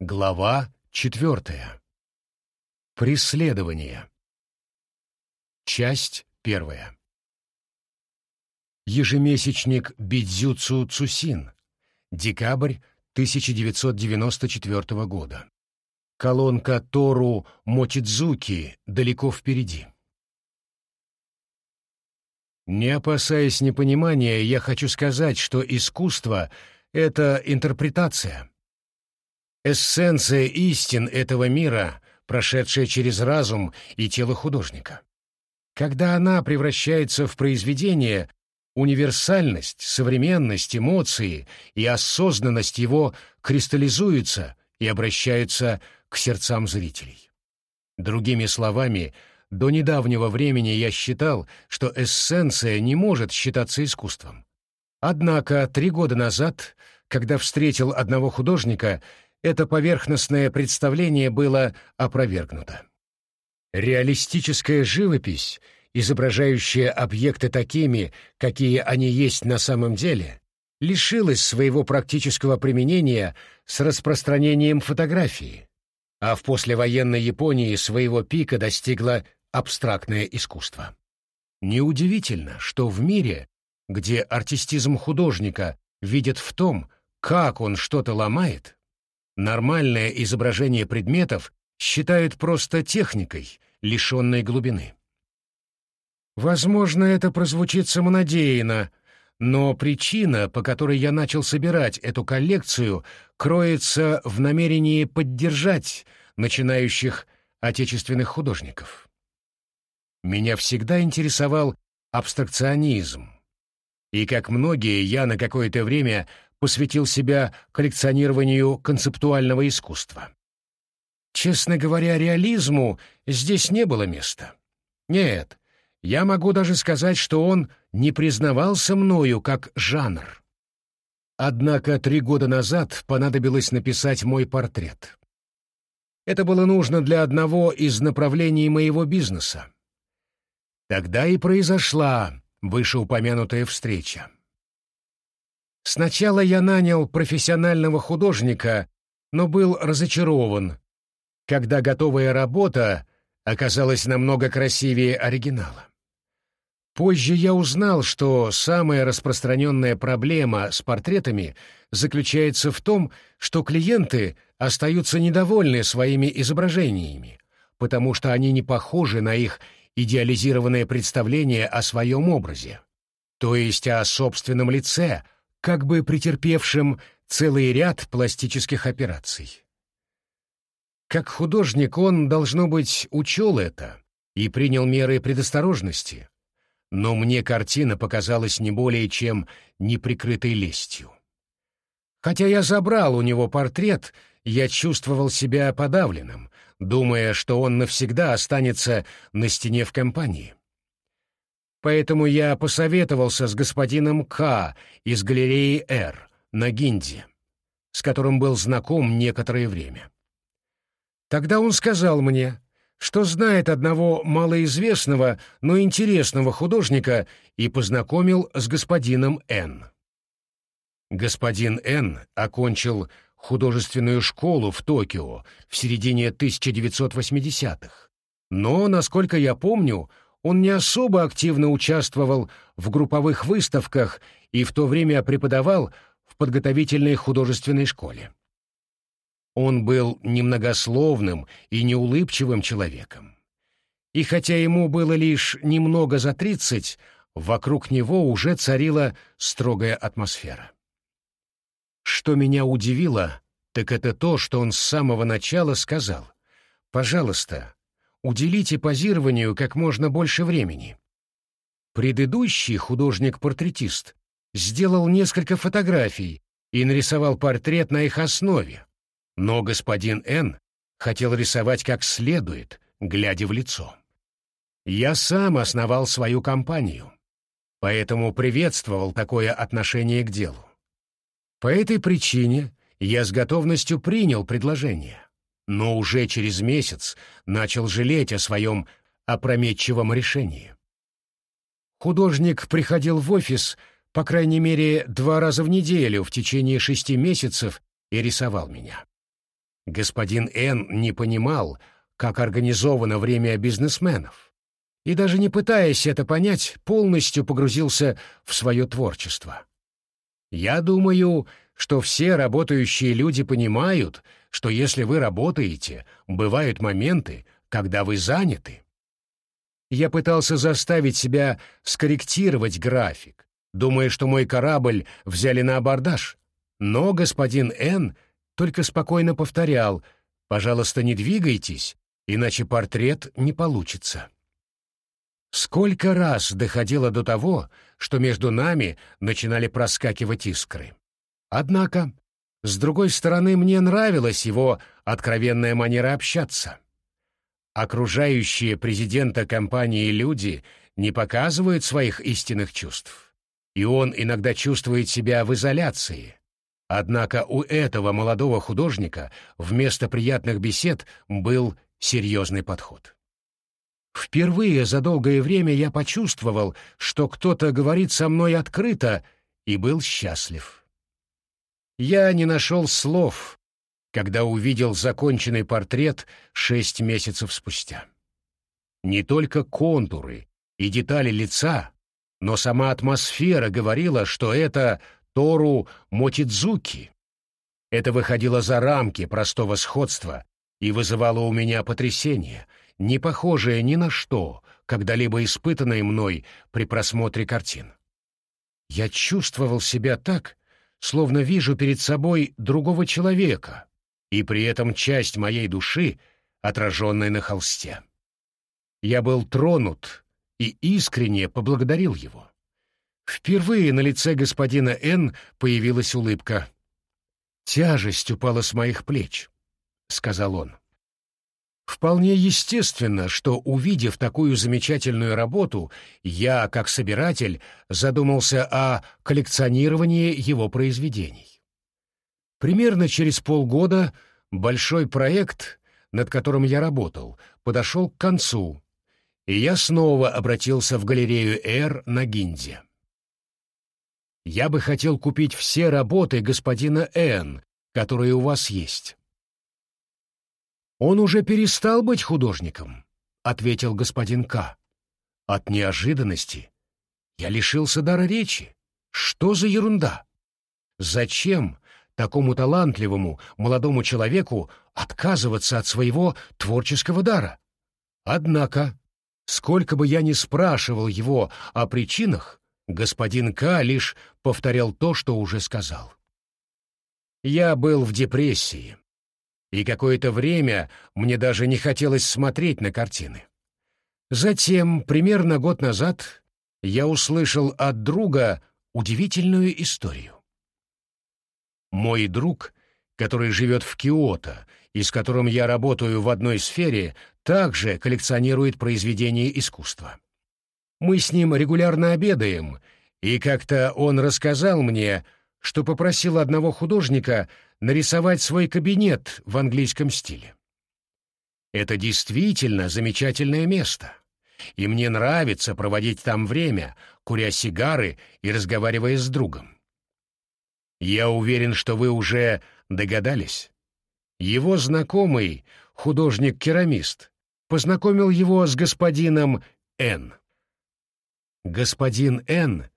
Глава четвертая. Преследование. Часть первая. Ежемесячник Бидзюцу Цусин. Декабрь 1994 года. Колонка Тору Мотидзуки далеко впереди. Не опасаясь непонимания, я хочу сказать, что искусство — это интерпретация эссенция истин этого мира, прошедшая через разум и тело художника. Когда она превращается в произведение, универсальность, современность, эмоции и осознанность его кристаллизуются и обращаются к сердцам зрителей. Другими словами, до недавнего времени я считал, что эссенция не может считаться искусством. Однако три года назад, когда встретил одного художника, это поверхностное представление было опровергнуто. Реалистическая живопись, изображающая объекты такими, какие они есть на самом деле, лишилась своего практического применения с распространением фотографии, а в послевоенной Японии своего пика достигло абстрактное искусство. Неудивительно, что в мире, где артистизм художника видят в том, как он что-то ломает, Нормальное изображение предметов считают просто техникой, лишенной глубины. Возможно, это прозвучит самонадеянно, но причина, по которой я начал собирать эту коллекцию, кроется в намерении поддержать начинающих отечественных художников. Меня всегда интересовал абстракционизм, и, как многие, я на какое-то время посвятил себя коллекционированию концептуального искусства. Честно говоря, реализму здесь не было места. Нет, я могу даже сказать, что он не признавался мною как жанр. Однако три года назад понадобилось написать мой портрет. Это было нужно для одного из направлений моего бизнеса. Тогда и произошла вышеупомянутая встреча. Сначала я нанял профессионального художника, но был разочарован, когда готовая работа оказалась намного красивее оригинала. Позже я узнал, что самая распространенная проблема с портретами заключается в том, что клиенты остаются недовольны своими изображениями, потому что они не похожи на их идеализированное представление о своем образе, то есть о собственном лице – как бы претерпевшим целый ряд пластических операций. Как художник он, должно быть, учел это и принял меры предосторожности, но мне картина показалась не более чем неприкрытой лестью. Хотя я забрал у него портрет, я чувствовал себя подавленным, думая, что он навсегда останется на стене в компании. Поэтому я посоветовался с господином К. из галереи «Р» на Гинде, с которым был знаком некоторое время. Тогда он сказал мне, что знает одного малоизвестного, но интересного художника и познакомил с господином Н. Господин Н. окончил художественную школу в Токио в середине 1980-х, но, насколько я помню, он не особо активно участвовал в групповых выставках и в то время преподавал в подготовительной художественной школе. Он был немногословным и неулыбчивым человеком. И хотя ему было лишь немного за тридцать, вокруг него уже царила строгая атмосфера. Что меня удивило, так это то, что он с самого начала сказал «Пожалуйста, уделите позированию как можно больше времени. Предыдущий художник-портретист сделал несколько фотографий и нарисовал портрет на их основе, но господин Н хотел рисовать как следует, глядя в лицо. Я сам основал свою компанию, поэтому приветствовал такое отношение к делу. По этой причине я с готовностью принял предложение но уже через месяц начал жалеть о своем опрометчивом решении. Художник приходил в офис по крайней мере два раза в неделю в течение шести месяцев и рисовал меня. Господин Н не понимал, как организовано время бизнесменов, и даже не пытаясь это понять, полностью погрузился в свое творчество. Я думаю, что все работающие люди понимают, что если вы работаете, бывают моменты, когда вы заняты. Я пытался заставить себя скорректировать график, думая, что мой корабль взяли на абордаж, но господин Н только спокойно повторял «Пожалуйста, не двигайтесь, иначе портрет не получится». Сколько раз доходило до того, что между нами начинали проскакивать искры. Однако, с другой стороны, мне нравилась его откровенная манера общаться. Окружающие президента компании люди не показывают своих истинных чувств, и он иногда чувствует себя в изоляции. Однако у этого молодого художника вместо приятных бесед был серьезный подход. Впервые за долгое время я почувствовал, что кто-то говорит со мной открыто, и был счастлив. Я не нашел слов, когда увидел законченный портрет шесть месяцев спустя. Не только контуры и детали лица, но сама атмосфера говорила, что это Тору Мотидзуки. Это выходило за рамки простого сходства и вызывало у меня потрясение — не похожее ни на что, когда-либо испытанное мной при просмотре картин. Я чувствовал себя так, словно вижу перед собой другого человека, и при этом часть моей души, отраженная на холсте. Я был тронут и искренне поблагодарил его. Впервые на лице господина Н появилась улыбка. «Тяжесть упала с моих плеч», — сказал он. Вполне естественно, что, увидев такую замечательную работу, я, как собиратель, задумался о коллекционировании его произведений. Примерно через полгода большой проект, над которым я работал, подошел к концу, и я снова обратился в галерею «Р» на Гинзе. «Я бы хотел купить все работы господина Н, которые у вас есть». «Он уже перестал быть художником», — ответил господин К. От неожиданности я лишился дара речи. Что за ерунда? Зачем такому талантливому молодому человеку отказываться от своего творческого дара? Однако, сколько бы я ни спрашивал его о причинах, господин К. лишь повторял то, что уже сказал. Я был в депрессии, и какое-то время мне даже не хотелось смотреть на картины. Затем, примерно год назад, я услышал от друга удивительную историю. Мой друг, который живет в Киото и с которым я работаю в одной сфере, также коллекционирует произведения искусства. Мы с ним регулярно обедаем, и как-то он рассказал мне, что попросил одного художника нарисовать свой кабинет в английском стиле. Это действительно замечательное место, и мне нравится проводить там время, куря сигары и разговаривая с другом. Я уверен, что вы уже догадались. Его знакомый, художник-керамист, познакомил его с господином Н. Господин Н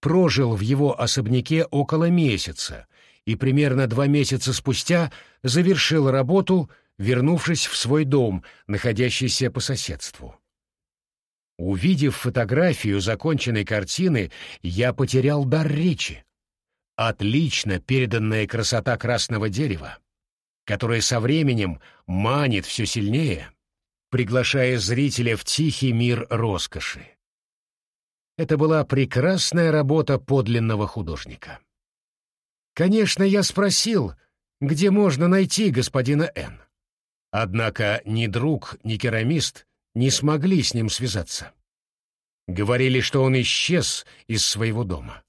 прожил в его особняке около месяца и примерно два месяца спустя завершил работу, вернувшись в свой дом, находящийся по соседству. Увидев фотографию законченной картины, я потерял дар речи. Отлично переданная красота красного дерева, которая со временем манит все сильнее, приглашая зрителя в тихий мир роскоши. Это была прекрасная работа подлинного художника. Конечно, я спросил, где можно найти господина Н. Однако ни друг, ни керамист не смогли с ним связаться. Говорили, что он исчез из своего дома.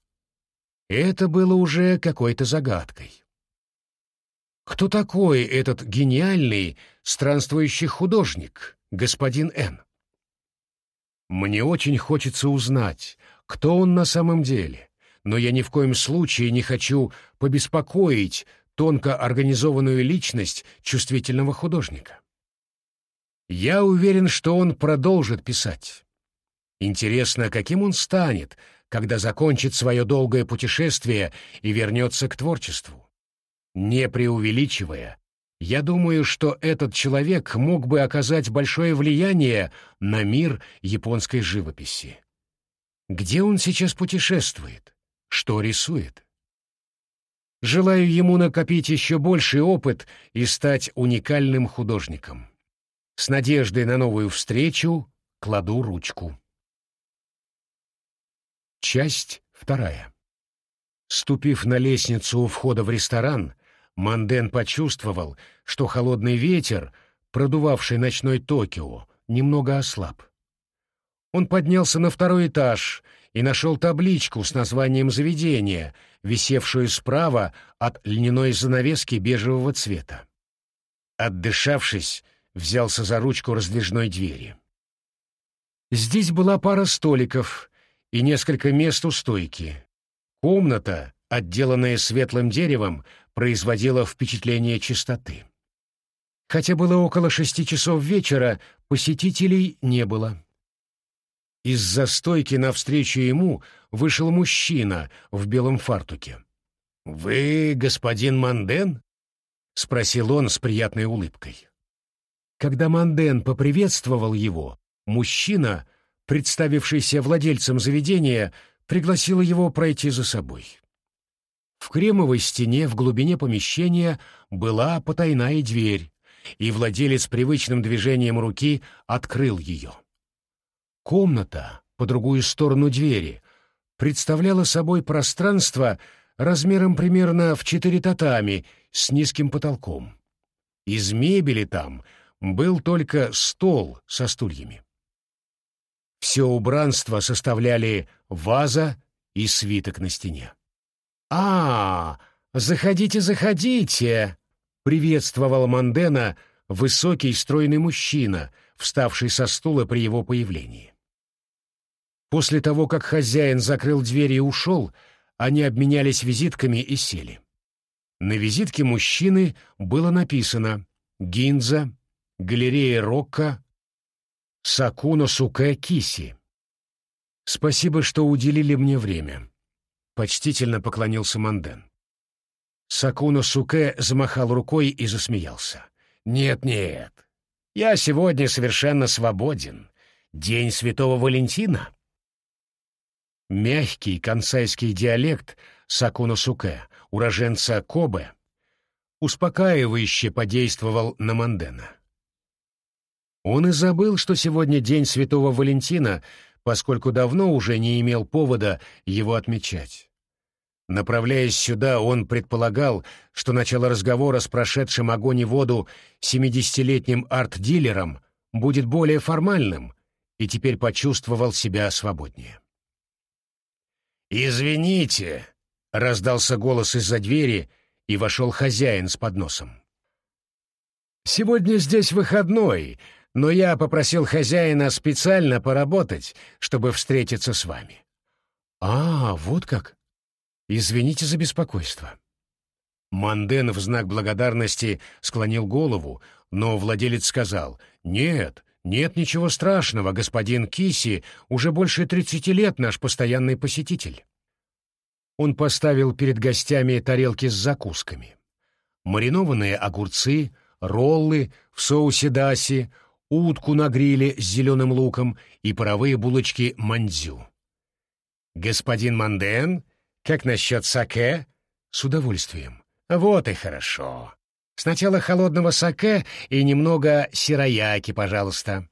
Это было уже какой-то загадкой. Кто такой этот гениальный странствующий художник, господин Н? Мне очень хочется узнать, кто он на самом деле, но я ни в коем случае не хочу побеспокоить тонко организованную личность чувствительного художника. Я уверен, что он продолжит писать. Интересно, каким он станет, когда закончит свое долгое путешествие и вернется к творчеству. Не преувеличивая, я думаю, что этот человек мог бы оказать большое влияние на мир японской живописи. Где он сейчас путешествует? Что рисует? Желаю ему накопить еще больший опыт и стать уникальным художником. С надеждой на новую встречу кладу ручку. Часть вторая. Ступив на лестницу у входа в ресторан, Манден почувствовал, что холодный ветер, продувавший ночной Токио, немного ослаб. Он поднялся на второй этаж и нашел табличку с названием заведения, висевшую справа от льняной занавески бежевого цвета. Отдышавшись, взялся за ручку раздвижной двери. Здесь была пара столиков и несколько мест у стойки. Комната, отделанная светлым деревом, производила впечатление чистоты. Хотя было около шести часов вечера, посетителей не было. Из-за стойки навстречу ему вышел мужчина в белом фартуке. «Вы господин Манден?» — спросил он с приятной улыбкой. Когда Манден поприветствовал его, мужчина, представившийся владельцем заведения, пригласил его пройти за собой. В кремовой стене в глубине помещения была потайная дверь, и владелец привычным движением руки открыл ее. Комната по другую сторону двери представляла собой пространство размером примерно в четыре татами с низким потолком. Из мебели там был только стол со стульями. Все убранство составляли ваза и свиток на стене. «А, заходите, заходите!» — приветствовал Мандена высокий стройный мужчина, вставший со стула при его появлении. После того, как хозяин закрыл дверь и ушел, они обменялись визитками и сели. На визитке мужчины было написано «Гинза», «Галерея Рокко», «Сакуно Суке Киси». «Спасибо, что уделили мне время», — почтительно поклонился Манден. Сакуно Суке замахал рукой и засмеялся. «Нет-нет, я сегодня совершенно свободен. День Святого Валентина». Мягкий кансайский диалект Сакуно-Суке, уроженца Кобе, успокаивающе подействовал на Мандена. Он и забыл, что сегодня день Святого Валентина, поскольку давно уже не имел повода его отмечать. Направляясь сюда, он предполагал, что начало разговора с прошедшим огонь и воду семидесятилетним арт-дилером будет более формальным, и теперь почувствовал себя свободнее. «Извините!» — раздался голос из-за двери, и вошел хозяин с подносом. «Сегодня здесь выходной, но я попросил хозяина специально поработать, чтобы встретиться с вами». «А, вот как! Извините за беспокойство». Манден в знак благодарности склонил голову, но владелец сказал «Нет, «Нет ничего страшного, господин Киси уже больше тридцати лет наш постоянный посетитель». Он поставил перед гостями тарелки с закусками. Маринованные огурцы, роллы в соусе даси, утку на гриле с зеленым луком и паровые булочки мандзю. «Господин Манден, как насчет саке?» «С удовольствием». «Вот и хорошо. Сначала холодного саке и немного сирояки, пожалуйста.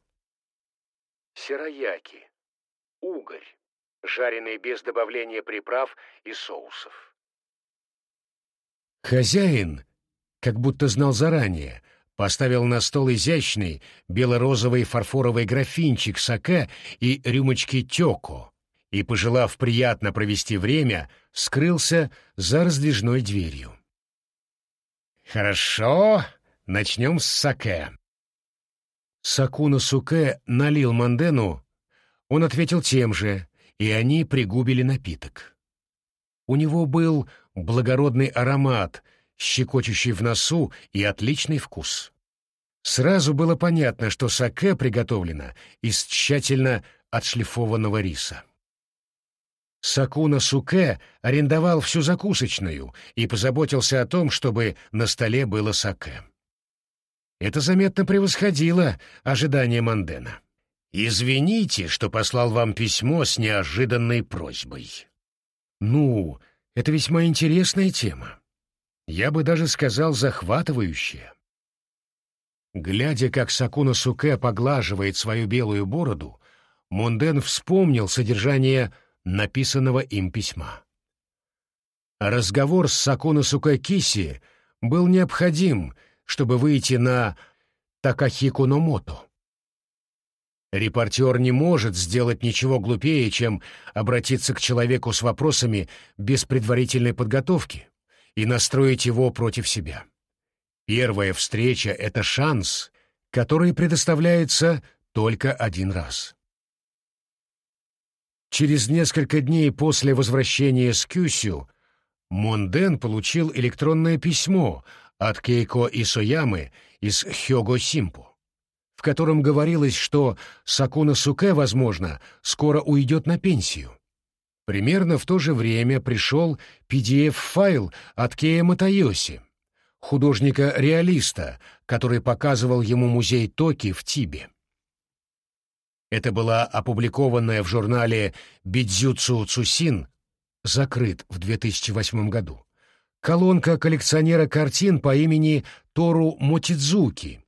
Сирояки. Угорь. Жареный без добавления приправ и соусов. Хозяин, как будто знал заранее, поставил на стол изящный бело-розовый фарфоровый графинчик саке и рюмочки тёко и, пожелав приятно провести время, скрылся за раздвижной дверью. «Хорошо, начнем с саке». Сакуна Суке налил Мандену, он ответил тем же, и они пригубили напиток. У него был благородный аромат, щекочущий в носу и отличный вкус. Сразу было понятно, что саке приготовлено из тщательно отшлифованного риса. Сакуна Суке арендовал всю закусочную и позаботился о том, чтобы на столе было саке. Это заметно превосходило ожидания Мандена. «Извините, что послал вам письмо с неожиданной просьбой». «Ну, это весьма интересная тема. Я бы даже сказал, захватывающая». Глядя, как Сакуна Суке поглаживает свою белую бороду, Монден вспомнил содержание написанного им письма. Разговор с Сакуна Суке Киси был необходим, чтобы выйти на Такахику Номото. Репортер не может сделать ничего глупее, чем обратиться к человеку с вопросами без предварительной подготовки и настроить его против себя. Первая встреча — это шанс, который предоставляется только один раз. Через несколько дней после возвращения с Кюсю Монден получил электронное письмо от Кейко Исоямы из Хёго Симпу, в котором говорилось, что Сакуна Суке, возможно, скоро уйдет на пенсию. Примерно в то же время пришел PDF-файл от Кея Матайоси, художника-реалиста, который показывал ему музей Токи в Тибе. Это была опубликованная в журнале «Бидзюцу Цусин», закрыт в 2008 году, колонка коллекционера картин по имени Тору Мотидзуки,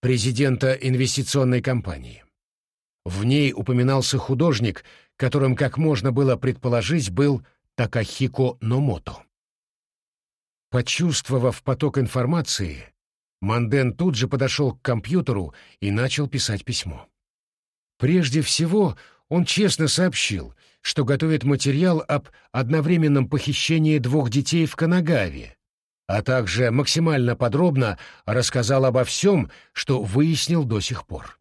президента инвестиционной компании. В ней упоминался художник, которым, как можно было предположить, был Такахико Номото. Почувствовав поток информации, Манден тут же подошел к компьютеру и начал писать письмо. Прежде всего, он честно сообщил, что готовит материал об одновременном похищении двух детей в Канагаве, а также максимально подробно рассказал обо всем, что выяснил до сих пор.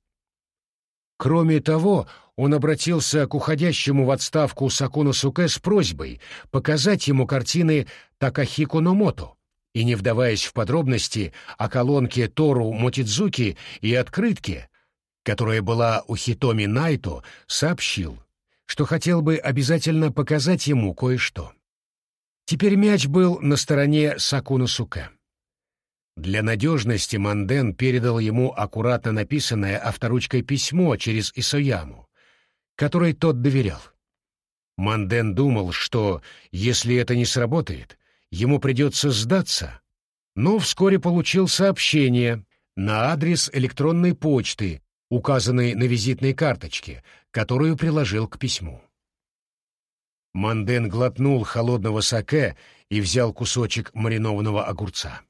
Кроме того, он обратился к уходящему в отставку Сакуна Суке с просьбой показать ему картины Такахико Номото и, не вдаваясь в подробности о колонке Тору Мотидзуки и открытке, которая была у Хитоми Найто, сообщил, что хотел бы обязательно показать ему кое-что. Теперь мяч был на стороне Сакуна Сука. Для надежности Манден передал ему аккуратно написанное авторучкой письмо через Исояму, которой тот доверял. Манден думал, что, если это не сработает, ему придется сдаться, но вскоре получил сообщение на адрес электронной почты, указанный на визитной карточке, которую приложил к письму. Манден глотнул холодного саке и взял кусочек маринованного огурца.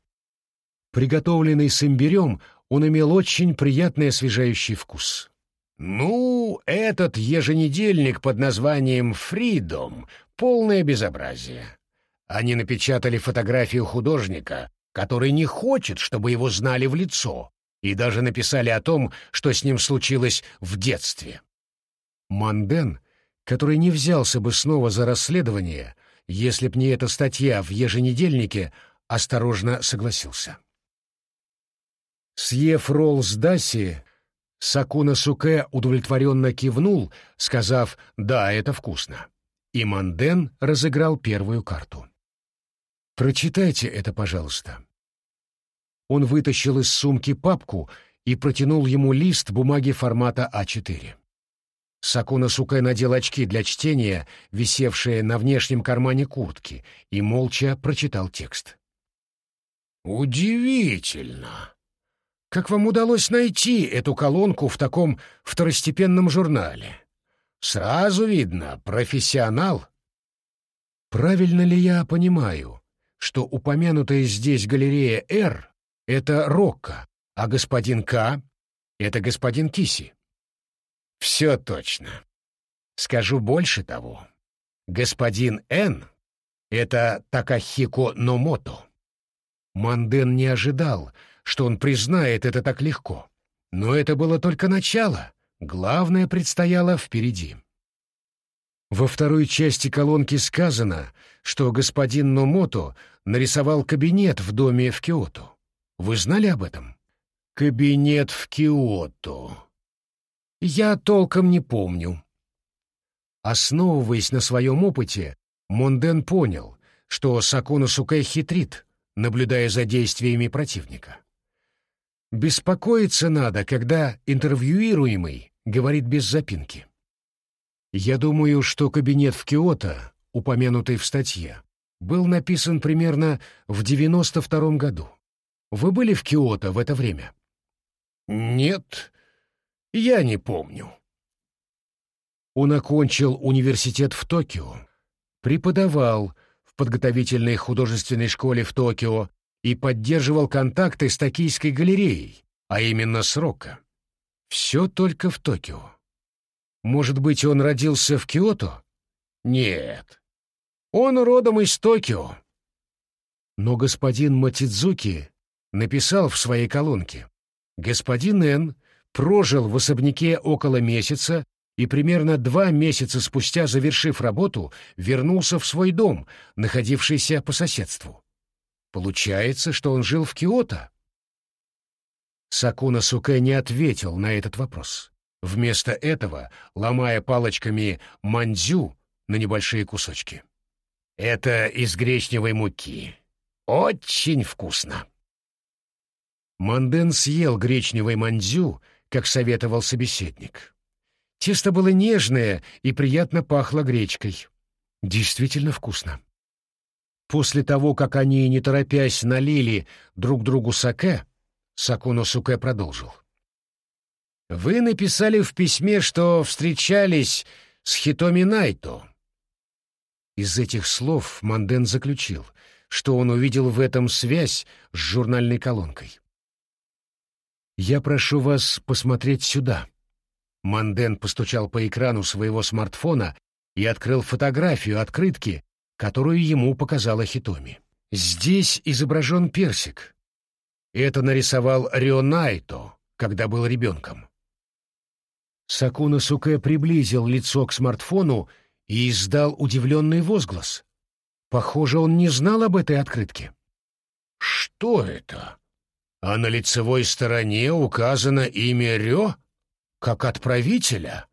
Приготовленный с имбирем, он имел очень приятный освежающий вкус. «Ну, этот еженедельник под названием «Фридом» — полное безобразие. Они напечатали фотографию художника, который не хочет, чтобы его знали в лицо, и даже написали о том, что с ним случилось в детстве. Манден, который не взялся бы снова за расследование, если б не эта статья в еженедельнике, осторожно согласился. Съев ролл с Даси, Сакуна Суке удовлетворенно кивнул, сказав «да, это вкусно». И Манден разыграл первую карту. «Прочитайте это, пожалуйста», он вытащил из сумки папку и протянул ему лист бумаги формата А4. Сакуна Сукай надел очки для чтения, висевшие на внешнем кармане куртки, и молча прочитал текст. «Удивительно! Как вам удалось найти эту колонку в таком второстепенном журнале? Сразу видно, профессионал». «Правильно ли я понимаю, что упомянутая здесь галерея «Р» — это Рокко, а господин К — это господин Киси. Все точно. Скажу больше того. Господин Н — это Такахико Номото. Манден не ожидал, что он признает это так легко. Но это было только начало. Главное предстояло впереди. Во второй части колонки сказано, что господин Номото нарисовал кабинет в доме в Киото. Вы знали об этом? Кабинет в Киото. Я толком не помню. Основываясь на своем опыте, Монден понял, что Сакуна Сукэ хитрит, наблюдая за действиями противника. Беспокоиться надо, когда интервьюируемый говорит без запинки. Я думаю, что кабинет в Киото, упомянутый в статье, был написан примерно в 92 году. Вы были в Киото в это время? Нет, я не помню. Он окончил университет в Токио, преподавал в подготовительной художественной школе в Токио и поддерживал контакты с Токийской галереей, а именно с Рокко. Все только в Токио. Может быть, он родился в Киото? Нет. Он родом из Токио. Но господин Матидзуки написал в своей колонке. Господин Н прожил в особняке около месяца и примерно два месяца спустя, завершив работу, вернулся в свой дом, находившийся по соседству. Получается, что он жил в Киото? Сакуна Суке не ответил на этот вопрос. Вместо этого, ломая палочками мандзю на небольшие кусочки. «Это из гречневой муки. Очень вкусно!» Манден съел гречневый мандзю, как советовал собеседник. Тесто было нежное и приятно пахло гречкой. Действительно вкусно. После того, как они, не торопясь, налили друг другу саке, Сакуно Суке продолжил. «Вы написали в письме, что встречались с Хитоми Найто». Из этих слов Манден заключил, что он увидел в этом связь с журнальной колонкой. «Я прошу вас посмотреть сюда». Манден постучал по экрану своего смартфона и открыл фотографию открытки, которую ему показала Хитоми. Здесь изображен персик. Это нарисовал Рио Найто, когда был ребенком. Сакуна Суке приблизил лицо к смартфону и издал удивленный возглас. Похоже, он не знал об этой открытке. «Что это? А на лицевой стороне указано имя Рё, как отправителя?»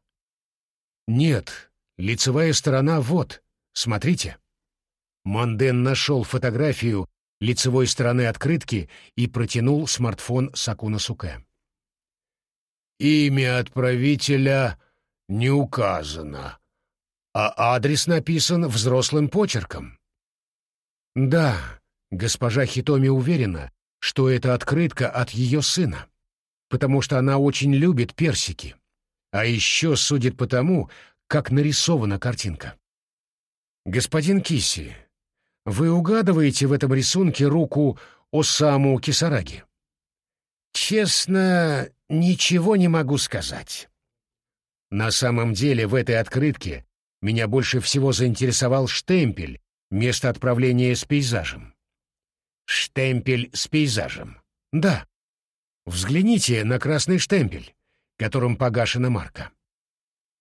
«Нет, лицевая сторона вот, смотрите». Манден нашел фотографию лицевой стороны открытки и протянул смартфон Сакуна Суке. «Имя отправителя не указано, а адрес написан взрослым почерком». «Да, госпожа Хитоми уверена, что это открытка от ее сына, потому что она очень любит персики, а еще судит по тому, как нарисована картинка. Господин Киси, вы угадываете в этом рисунке руку Осаму Кисараги? Честно, ничего не могу сказать. На самом деле в этой открытке меня больше всего заинтересовал штемпель, место отправления с пейзажем. Штемпель с пейзажем. Да. Взгляните на красный штемпель, которым погашена марка.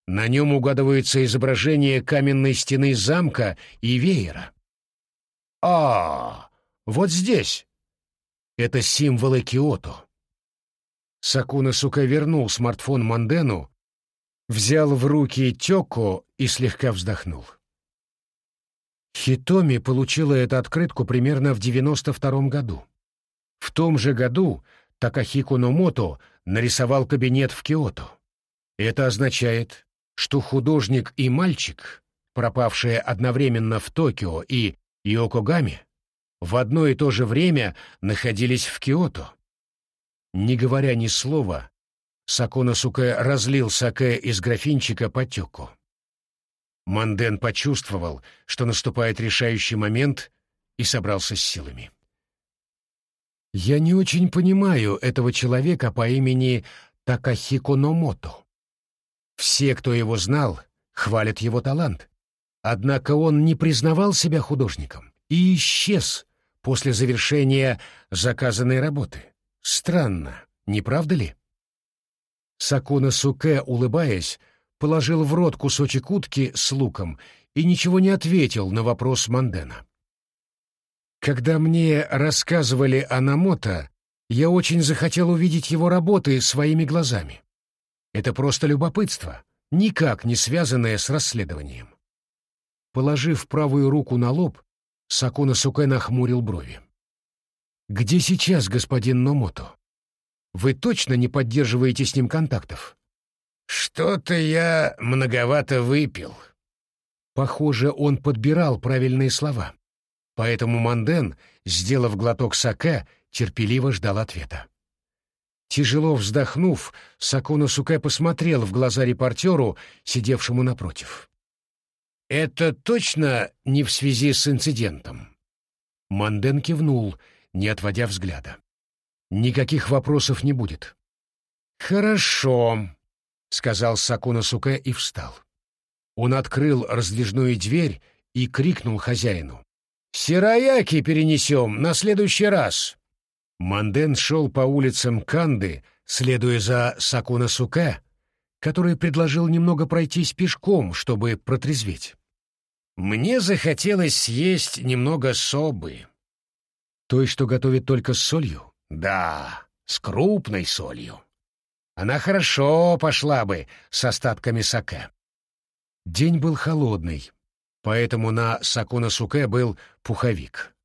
На нем угадывается изображение каменной стены замка и веера. А, вот здесь. Это символы Киото. Сакуна Сука вернул смартфон Мандену, взял в руки Тёко и слегка вздохнул. Хитоми получила эту открытку примерно в 92 году. В том же году Такахико Номото нарисовал кабинет в Киото. Это означает, что художник и мальчик, пропавшие одновременно в Токио и Окогами в одно и то же время находились в Киото. Не говоря ни слова, Сакона Суке разлил саке из графинчика по тёку. Манден почувствовал, что наступает решающий момент, и собрался с силами. «Я не очень понимаю этого человека по имени Такахико Номото. Все, кто его знал, хвалят его талант. Однако он не признавал себя художником и исчез после завершения заказанной работы. Странно, не правда ли? Сакуна Суке, улыбаясь, положил в рот кусочек утки с луком и ничего не ответил на вопрос Мандена. Когда мне рассказывали о Намото, я очень захотел увидеть его работы своими глазами. Это просто любопытство, никак не связанное с расследованием. Положив правую руку на лоб, Сакуна Суке нахмурил брови. «Где сейчас господин Номото? Вы точно не поддерживаете с ним контактов?» «Что-то я многовато выпил». Похоже, он подбирал правильные слова. Поэтому Манден, сделав глоток саке, терпеливо ждал ответа. Тяжело вздохнув, Сакуна Суке посмотрел в глаза репортеру, сидевшему напротив. «Это точно не в связи с инцидентом?» Манден кивнул, не отводя взгляда. «Никаких вопросов не будет». «Хорошо», — сказал Сакуна Суке и встал. Он открыл раздвижную дверь и крикнул хозяину. Сирояки перенесем на следующий раз. Манден шел по улицам Канды, следуя за Сакуна Суке, который предложил немного пройтись пешком, чтобы протрезветь. Мне захотелось съесть немного собы. Той, что готовит только с солью? Да, с крупной солью. Она хорошо пошла бы с остатками саке. День был холодный, поэтому на Сакуна Суке был пуховик.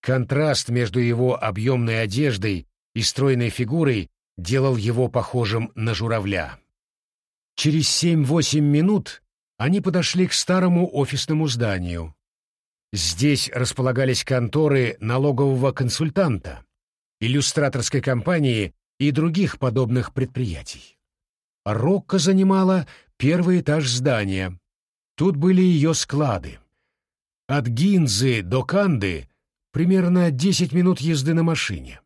Контраст между его объемной одеждой и стройной фигурой делал его похожим на журавля. Через семь-восемь минут они подошли к старому офисному зданию. Здесь располагались конторы налогового консультанта, иллюстраторской компании и других подобных предприятий. Рокко занимала первый этаж здания, Тут были ее склады. От Гинзы до Канды примерно 10 минут езды на машине.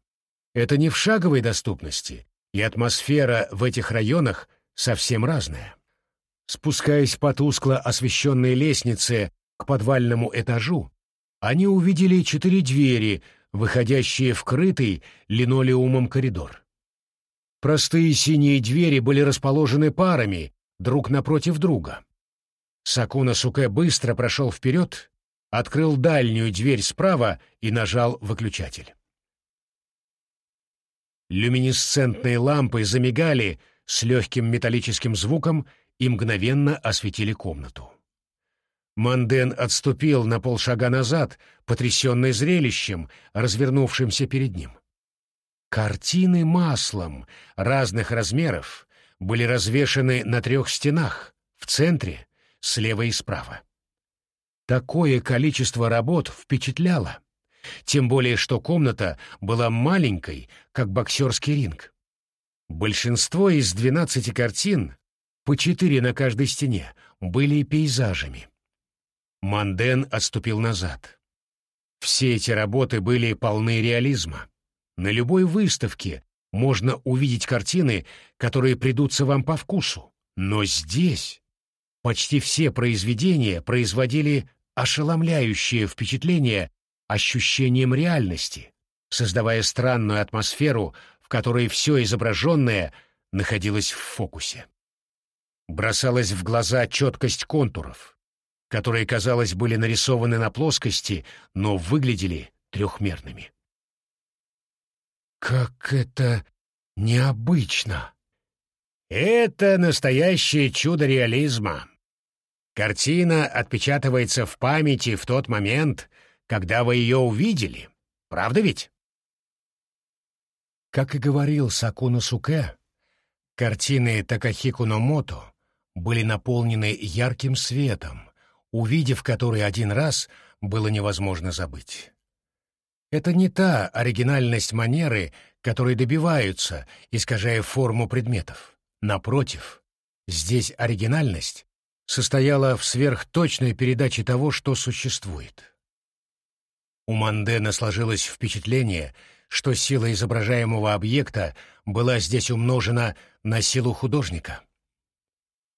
Это не в шаговой доступности, и атмосфера в этих районах совсем разная. Спускаясь по тускло освещенной лестнице к подвальному этажу, они увидели четыре двери, выходящие в крытый линолеумом коридор. Простые синие двери были расположены парами, друг напротив друга. Сакуна Суке быстро прошел вперед, открыл дальнюю дверь справа и нажал выключатель. Люминесцентные лампы замигали с легким металлическим звуком и мгновенно осветили комнату. Манден отступил на полшага назад, потрясенный зрелищем, развернувшимся перед ним. Картины маслом разных размеров были развешаны на трех стенах, в центре слева и справа. Такое количество работ впечатляло, тем более что комната была маленькой, как боксерский ринг. Большинство из двенадцати картин, по четыре на каждой стене, были пейзажами. Манден отступил назад. Все эти работы были полны реализма. На любой выставке можно увидеть картины, которые придутся вам по вкусу. Но здесь Почти все произведения производили ошеломляющее впечатление ощущением реальности, создавая странную атмосферу, в которой все изображенное находилось в фокусе. Бросалась в глаза четкость контуров, которые, казалось, были нарисованы на плоскости, но выглядели трехмерными. «Как это необычно!» «Это настоящее чудо реализма», Картина отпечатывается в памяти в тот момент, когда вы ее увидели. Правда ведь? Как и говорил Сакуна Суке, картины Такахико Номото были наполнены ярким светом, увидев который один раз было невозможно забыть. Это не та оригинальность манеры, которой добиваются, искажая форму предметов. Напротив, здесь оригинальность состояла в сверхточной передаче того, что существует. У Мандена сложилось впечатление, что сила изображаемого объекта была здесь умножена на силу художника.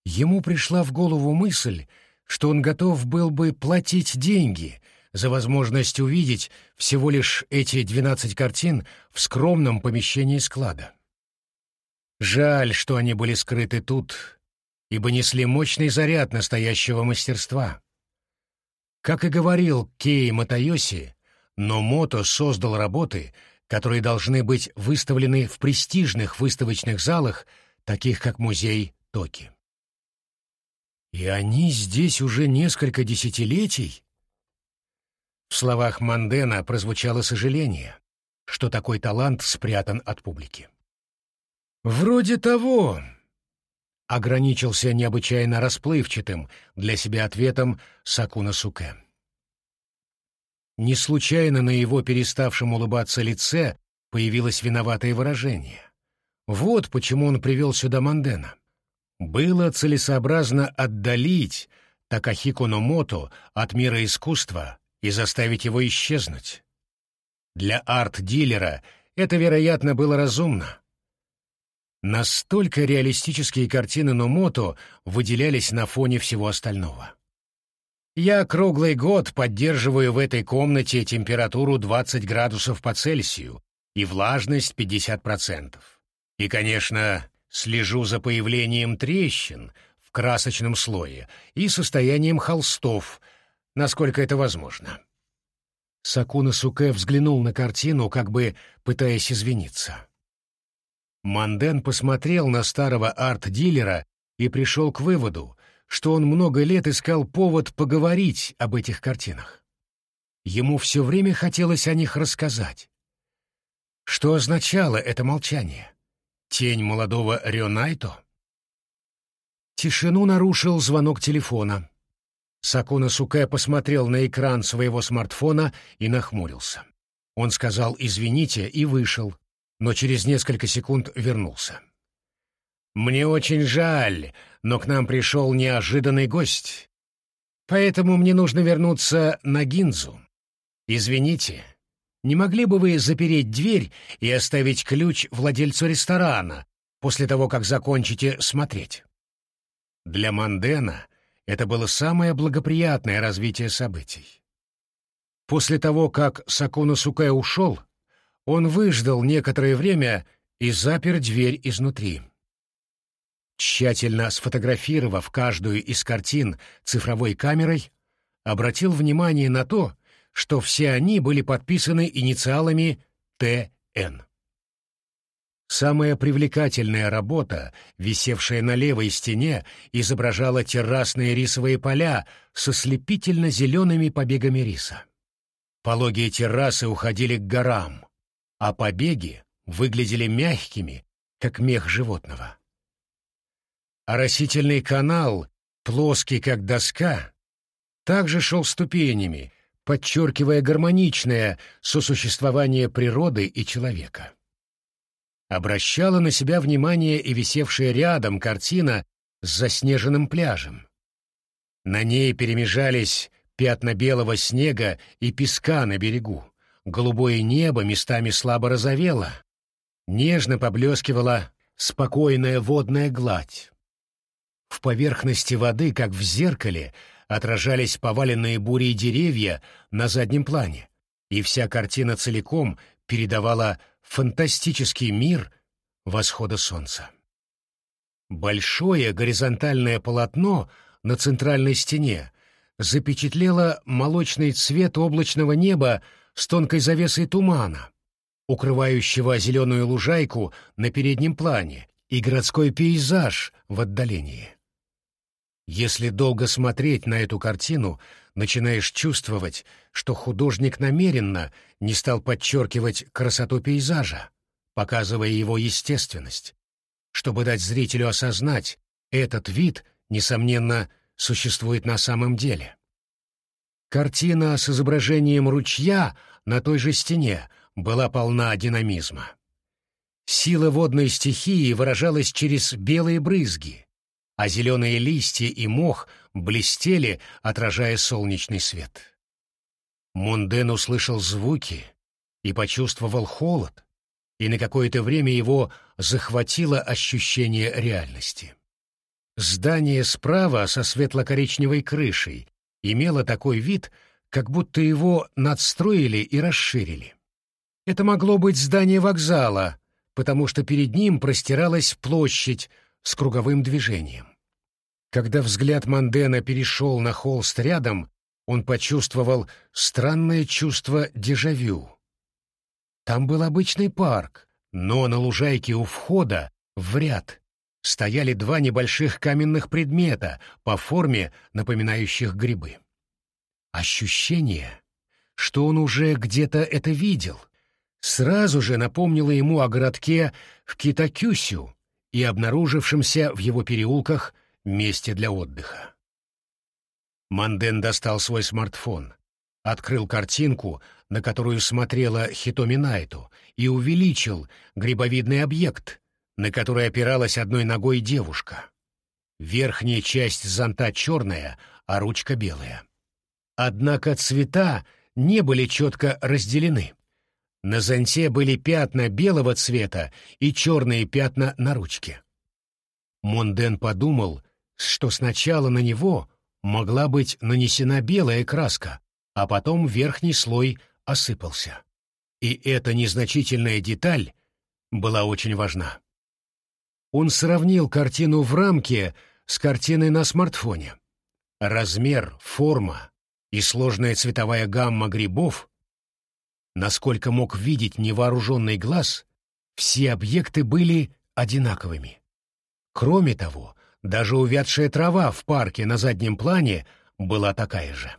Ему пришла в голову мысль, что он готов был бы платить деньги за возможность увидеть всего лишь эти двенадцать картин в скромном помещении склада. Жаль, что они были скрыты тут, ибо несли мощный заряд настоящего мастерства. Как и говорил Кей Матайоси, но Мото создал работы, которые должны быть выставлены в престижных выставочных залах, таких как музей Токи. И они здесь уже несколько десятилетий? В словах Мандена прозвучало сожаление, что такой талант спрятан от публики. «Вроде того», — ограничился необычайно расплывчатым для себя ответом Сакуна Суке. Не случайно на его переставшем улыбаться лице появилось виноватое выражение. Вот почему он привел сюда Мандена. Было целесообразно отдалить Такахико Номото от мира искусства и заставить его исчезнуть. Для арт-дилера это, вероятно, было разумно. Настолько реалистические картины Номото выделялись на фоне всего остального. Я круглый год поддерживаю в этой комнате температуру 20 градусов по Цельсию и влажность 50%. И, конечно, слежу за появлением трещин в красочном слое и состоянием холстов, насколько это возможно. Сакуна Суке взглянул на картину, как бы пытаясь извиниться. Манден посмотрел на старого арт-дилера и пришел к выводу, что он много лет искал повод поговорить об этих картинах. Ему все время хотелось о них рассказать. Что означало это молчание? Тень молодого Рёнайто? Тишину нарушил звонок телефона. Сакуна Суке посмотрел на экран своего смартфона и нахмурился. Он сказал «извините» и вышел, но через несколько секунд вернулся. «Мне очень жаль, но к нам пришел неожиданный гость. Поэтому мне нужно вернуться на Гинзу. Извините, не могли бы вы запереть дверь и оставить ключ владельцу ресторана после того, как закончите смотреть?» Для Мандена это было самое благоприятное развитие событий. После того, как Сакуна Сукэ ушел, он выждал некоторое время и запер дверь изнутри. Тщательно сфотографировав каждую из картин цифровой камерой, обратил внимание на то, что все они были подписаны инициалами ТН. Самая привлекательная работа, висевшая на левой стене, изображала террасные рисовые поля со слепительно-зелеными побегами риса. Пологие террасы уходили к горам, а побеги выглядели мягкими, как мех животного. Оросительный канал, плоский как доска, также шел ступенями, подчеркивая гармоничное сосуществование природы и человека. Обращала на себя внимание и висевшая рядом картина с заснеженным пляжем. На ней перемежались пятна белого снега и песка на берегу. Голубое небо местами слабо розовело. Нежно поблескивала спокойная водная гладь. В поверхности воды, как в зеркале, отражались поваленные бурей деревья на заднем плане, и вся картина целиком передавала фантастический мир восхода солнца. Большое горизонтальное полотно на центральной стене запечатлело молочный цвет облачного неба с тонкой завесой тумана, укрывающего зеленую лужайку на переднем плане и городской пейзаж в отдалении. Если долго смотреть на эту картину, начинаешь чувствовать, что художник намеренно не стал подчеркивать красоту пейзажа, показывая его естественность, чтобы дать зрителю осознать, этот вид, несомненно, существует на самом деле. Картина с изображением ручья на той же стене была полна динамизма. Сила водной стихии выражалась через белые брызги, а зеленые листья и мох блестели, отражая солнечный свет. Монден услышал звуки и почувствовал холод, и на какое-то время его захватило ощущение реальности. Здание справа со светло-коричневой крышей имело такой вид, как будто его надстроили и расширили. Это могло быть здание вокзала, потому что перед ним простиралась площадь с круговым движением. Когда взгляд Мандена перешел на холст рядом, он почувствовал странное чувство дежавю. Там был обычный парк, но на лужайке у входа в ряд стояли два небольших каменных предмета по форме, напоминающих грибы. Ощущение, что он уже где-то это видел, сразу же напомнило ему о городке в Китакюсю и обнаружившемся в его переулках месте для отдыха. Манден достал свой смартфон, открыл картинку, на которую смотрела Хитоми Найту, и увеличил грибовидный объект, на который опиралась одной ногой девушка. Верхняя часть зонта черная, а ручка белая. Однако цвета не были четко разделены. На зонте были пятна белого цвета и черные пятна на ручке. Монден подумал, что сначала на него могла быть нанесена белая краска, а потом верхний слой осыпался. И эта незначительная деталь была очень важна. Он сравнил картину в рамке с картиной на смартфоне. Размер, форма и сложная цветовая гамма грибов, насколько мог видеть невооруженный глаз, все объекты были одинаковыми. Кроме того, даже увядшая трава в парке на заднем плане была такая же.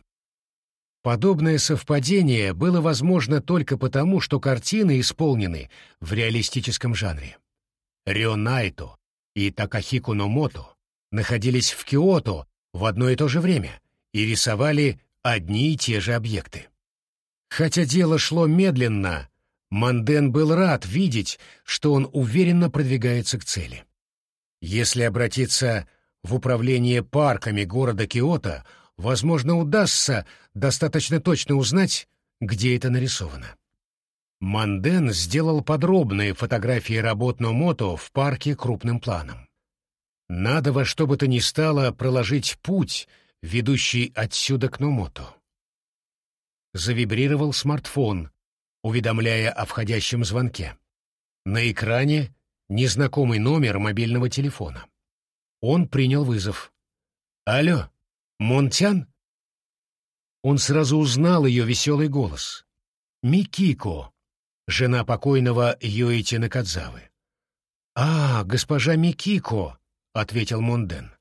Подобное совпадение было возможно только потому, что картины исполнены в реалистическом жанре. Рё Найто и Такахико Номото находились в Киото в одно и то же время и рисовали одни и те же объекты. Хотя дело шло медленно, Манден был рад видеть, что он уверенно продвигается к цели. Если обратиться в управление парками города Киото, возможно, удастся достаточно точно узнать, где это нарисовано. Манден сделал подробные фотографии работ Номото в парке крупным планом. Надо во что бы то ни стало проложить путь, ведущий отсюда к Номото. Завибрировал смартфон, уведомляя о входящем звонке. На экране незнакомый номер мобильного телефона. Он принял вызов. «Алло, Монтян?» Он сразу узнал ее веселый голос. «Микико, жена покойного Йоити Накадзавы. «А, госпожа Микико», — ответил Монден.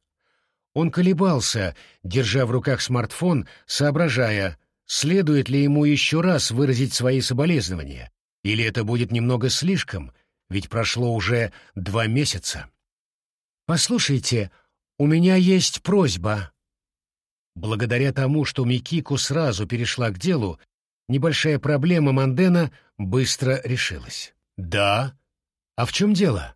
Он колебался, держа в руках смартфон, соображая, следует ли ему еще раз выразить свои соболезнования, или это будет немного слишком, ведь прошло уже два месяца. «Послушайте, у меня есть просьба». Благодаря тому, что Микико сразу перешла к делу, небольшая проблема Мандена быстро решилась. «Да? А в чем дело?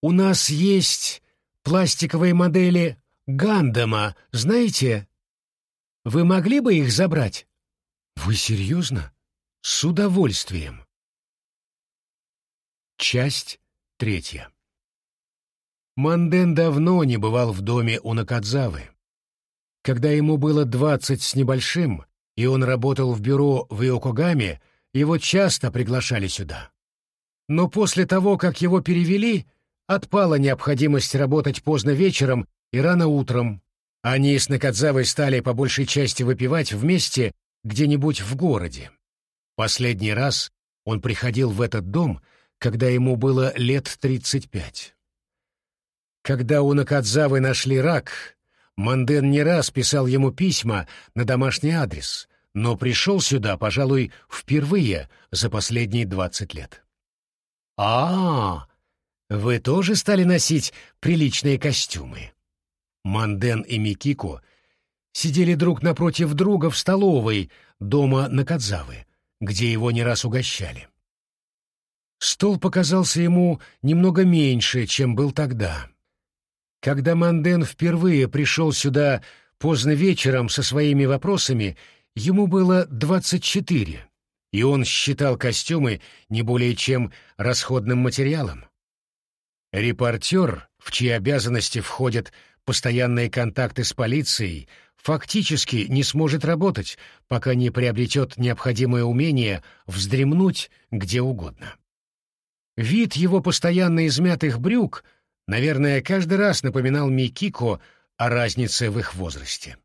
У нас есть пластиковые модели Гандама, знаете? Вы могли бы их забрать?» «Вы серьезно? С удовольствием!» Часть третья Манден давно не бывал в доме у Накадзавы. Когда ему было двадцать с небольшим, и он работал в бюро в Иокогаме, его часто приглашали сюда. Но после того, как его перевели, отпала необходимость работать поздно вечером и рано утром. Они с Накадзавой стали по большей части выпивать вместе где-нибудь в городе. Последний раз он приходил в этот дом, когда ему было лет тридцать пять. Когда у Накадзавы нашли рак, Манден не раз писал ему письма на домашний адрес, но пришел сюда, пожалуй, впервые за последние двадцать лет. а, -а, вы тоже стали носить приличные костюмы?» Манден и Микико сидели друг напротив друга в столовой дома Накадзавы, где его не раз угощали. Стол показался ему немного меньше, чем был тогда. Когда Манден впервые пришел сюда поздно вечером со своими вопросами, ему было двадцать четыре, и он считал костюмы не более чем расходным материалом. Репортер, в чьи обязанности входят постоянные контакты с полицией, фактически не сможет работать, пока не приобретет необходимое умение вздремнуть где угодно. Вид его постоянно измятых брюк — наверное, каждый раз напоминал Микико о разнице в их возрасте.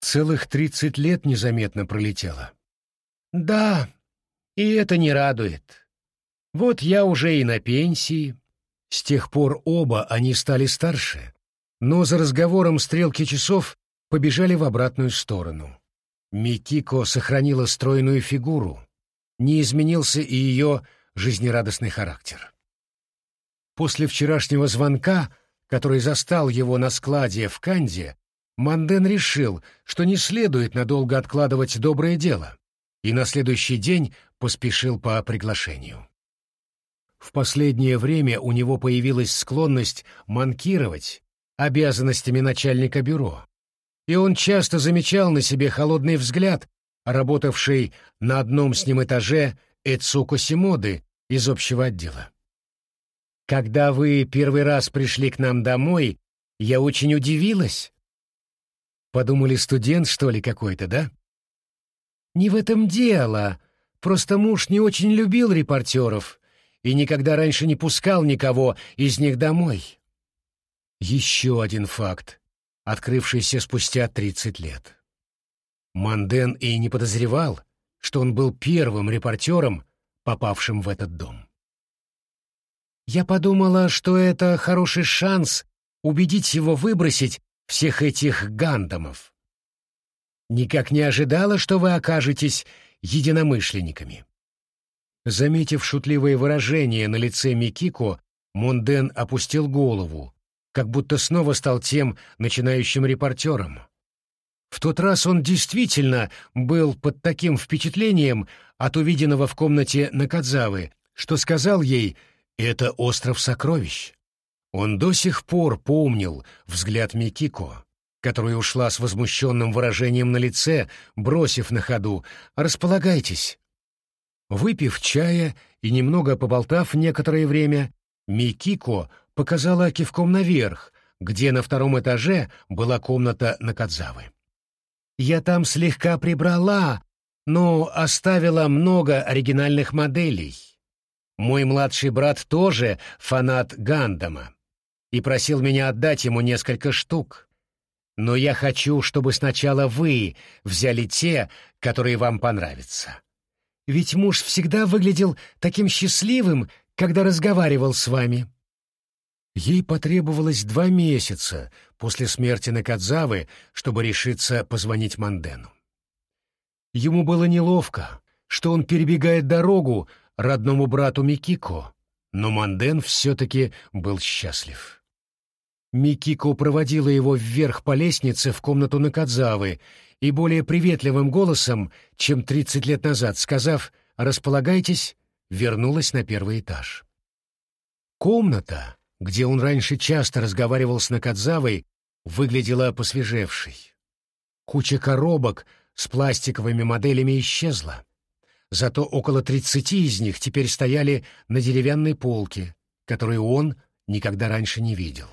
Целых тридцать лет незаметно пролетело. Да, и это не радует. Вот я уже и на пенсии. С тех пор оба они стали старше, но за разговором стрелки часов побежали в обратную сторону. Микико сохранила стройную фигуру, не изменился и ее жизнерадостный характер. После вчерашнего звонка, который застал его на складе в Канде, Манден решил, что не следует надолго откладывать доброе дело, и на следующий день поспешил по приглашению. В последнее время у него появилась склонность манкировать обязанностями начальника бюро, и он часто замечал на себе холодный взгляд, работавший на одном с ним этаже Эцуко Симоды из общего отдела. «Когда вы первый раз пришли к нам домой, я очень удивилась». Подумали, студент, что ли, какой-то, да? «Не в этом дело. Просто муж не очень любил репортеров и никогда раньше не пускал никого из них домой. Еще один факт, открывшийся спустя тридцать лет. Манден и не подозревал, что он был первым репортером, попавшим в этот дом. Я подумала, что это хороший шанс убедить его выбросить всех этих гандамов. Никак не ожидала, что вы окажетесь единомышленниками. Заметив шутливое выражение на лице Микико, Монден опустил голову, как будто снова стал тем начинающим репортером. В тот раз он действительно был под таким впечатлением от увиденного в комнате Накадзавы, что сказал ей «это остров сокровищ». Он до сих пор помнил взгляд Микико, которая ушла с возмущенным выражением на лице, бросив на ходу «располагайтесь». Выпив чая и немного поболтав некоторое время, Микико показала кивком наверх, где на втором этаже была комната Накадзавы. «Я там слегка прибрала, но оставила много оригинальных моделей. Мой младший брат тоже фанат Гандама и просил меня отдать ему несколько штук. Но я хочу, чтобы сначала вы взяли те, которые вам понравятся. Ведь муж всегда выглядел таким счастливым, когда разговаривал с вами. Ей потребовалось два месяца после смерти Накадзавы, чтобы решиться позвонить Мандену. Ему было неловко, что он перебегает дорогу родному брату Микико, но Манден все-таки был счастлив. Микико проводила его вверх по лестнице в комнату Накадзавы и более приветливым голосом, чем тридцать лет назад, сказав «располагайтесь», вернулась на первый этаж. Комната, где он раньше часто разговаривал с Накадзавой, выглядела посвежевшей. Куча коробок с пластиковыми моделями исчезла. Зато около тридцати из них теперь стояли на деревянной полке, которую он никогда раньше не видел.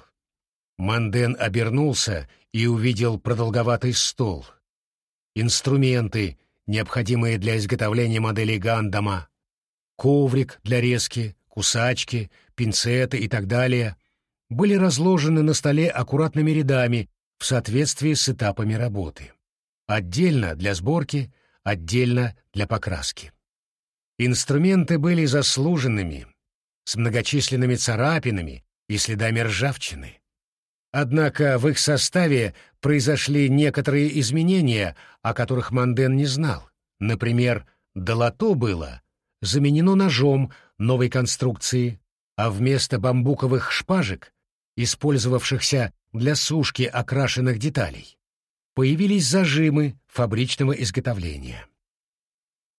Манден обернулся и увидел продолговатый стол — инструменты, необходимые для изготовления моделей Гандама, коврик для резки, кусачки, пинцеты и так далее, были разложены на столе аккуратными рядами в соответствии с этапами работы. Отдельно для сборки, отдельно для покраски. Инструменты были заслуженными, с многочисленными царапинами и следами ржавчины. Однако в их составе произошли некоторые изменения, о которых Манден не знал. Например, долото было заменено ножом новой конструкции, а вместо бамбуковых шпажек, использовавшихся для сушки окрашенных деталей, появились зажимы фабричного изготовления.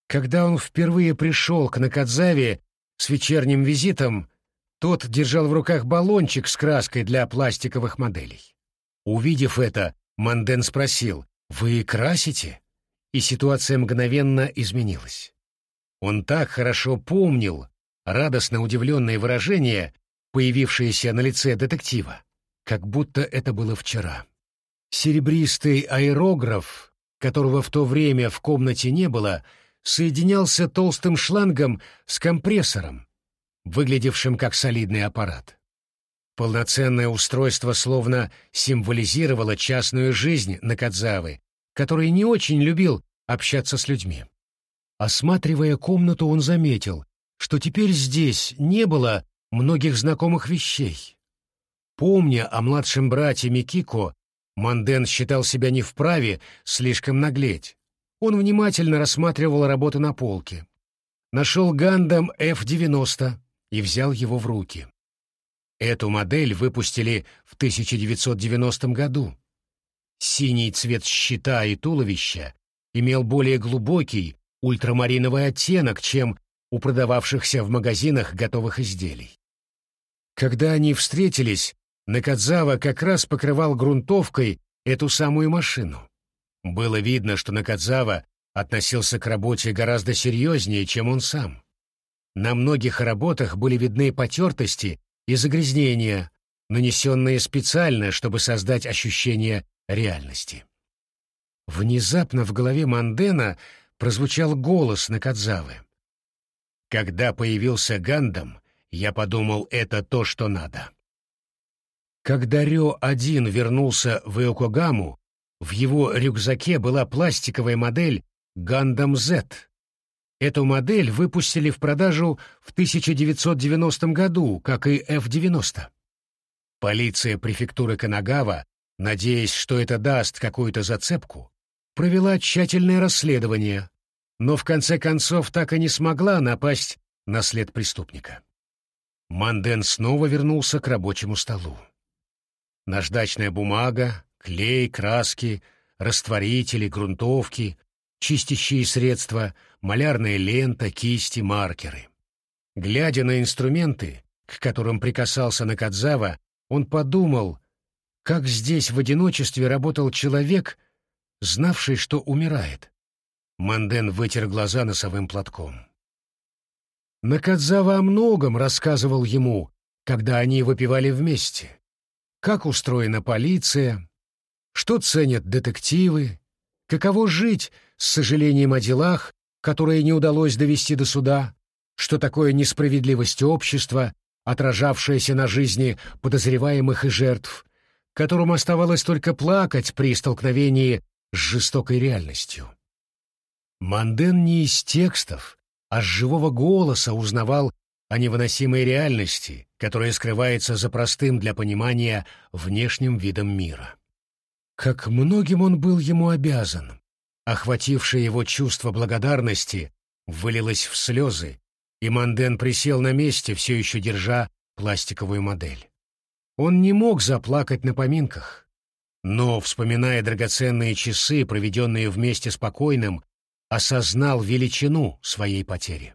Когда он впервые пришел к Накадзаве с вечерним визитом, тот держал в руках баллончик с краской для пластиковых моделей. Увидев это, Манден спросил, «Вы красите?» И ситуация мгновенно изменилась. Он так хорошо помнил радостно удивленное выражение, появившееся на лице детектива, как будто это было вчера. Серебристый аэрограф, которого в то время в комнате не было, соединялся толстым шлангом с компрессором, выглядевшим как солидный аппарат. Полноценное устройство словно символизировало частную жизнь Накадзавы, который не очень любил общаться с людьми. Осматривая комнату, он заметил, что теперь здесь не было многих знакомых вещей. Помня о младшем брате Микико, Манден считал себя не вправе слишком наглеть. Он внимательно рассматривал работу на полке. Нашел Гандам F-90 и взял его в руки. Эту модель выпустили в 1990 году. Синий цвет щита и туловища имел более глубокий ультрамариновый оттенок, чем у продававшихся в магазинах готовых изделий. Когда они встретились, Накадзава как раз покрывал грунтовкой эту самую машину. Было видно, что Накадзава относился к работе гораздо серьезнее, чем он сам. На многих работах были видны потертости и загрязнения, нанесенные специально, чтобы создать ощущение реальности. Внезапно в голове Мандена прозвучал голос Накадзавы. Когда появился Гандам, я подумал, это то, что надо. Когда Рё-1 вернулся в Иокогаму, в его рюкзаке была пластиковая модель Гандам Z. Эту модель выпустили в продажу в 1990 году, как и F-90. Полиция префектуры Канагава, надеясь, что это даст какую-то зацепку, провела тщательное расследование, но в конце концов так и не смогла напасть на след преступника. Манден снова вернулся к рабочему столу. Наждачная бумага, клей, краски, растворители, грунтовки, чистящие средства, малярная лента, кисти, маркеры. Глядя на инструменты, к которым прикасался Накадзава, он подумал, как здесь в одиночестве работал человек, знавший, что умирает. Манден вытер глаза носовым платком. Накадзава о многом рассказывал ему, когда они выпивали вместе. Как устроена полиция, что ценят детективы, каково жить с сожалением о делах, которые не удалось довести до суда, что такое несправедливость общества, отражавшаяся на жизни подозреваемых и жертв, которым оставалось только плакать при столкновении с жестокой реальностью. Манден не из текстов, а с живого голоса узнавал о невыносимой реальности, которая скрывается за простым для понимания внешним видом мира. Как многим он был ему обязан. Охватившее его чувство благодарности вылилось в слезы, и Манден присел на месте, все еще держа пластиковую модель. Он не мог заплакать на поминках, но, вспоминая драгоценные часы, проведенные вместе с покойным, осознал величину своей потери.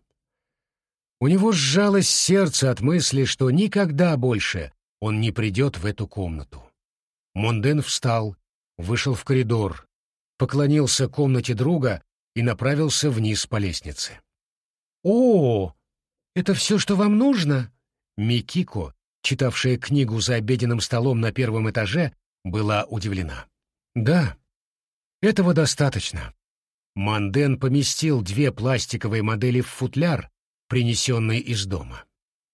У него сжалось сердце от мысли, что никогда больше он не придет в эту комнату. Монден встал, вышел в коридор, поклонился комнате друга и направился вниз по лестнице. «О, это все, что вам нужно?» Микико, читавшая книгу за обеденным столом на первом этаже, была удивлена. «Да, этого достаточно. Манден поместил две пластиковые модели в футляр, принесенный из дома.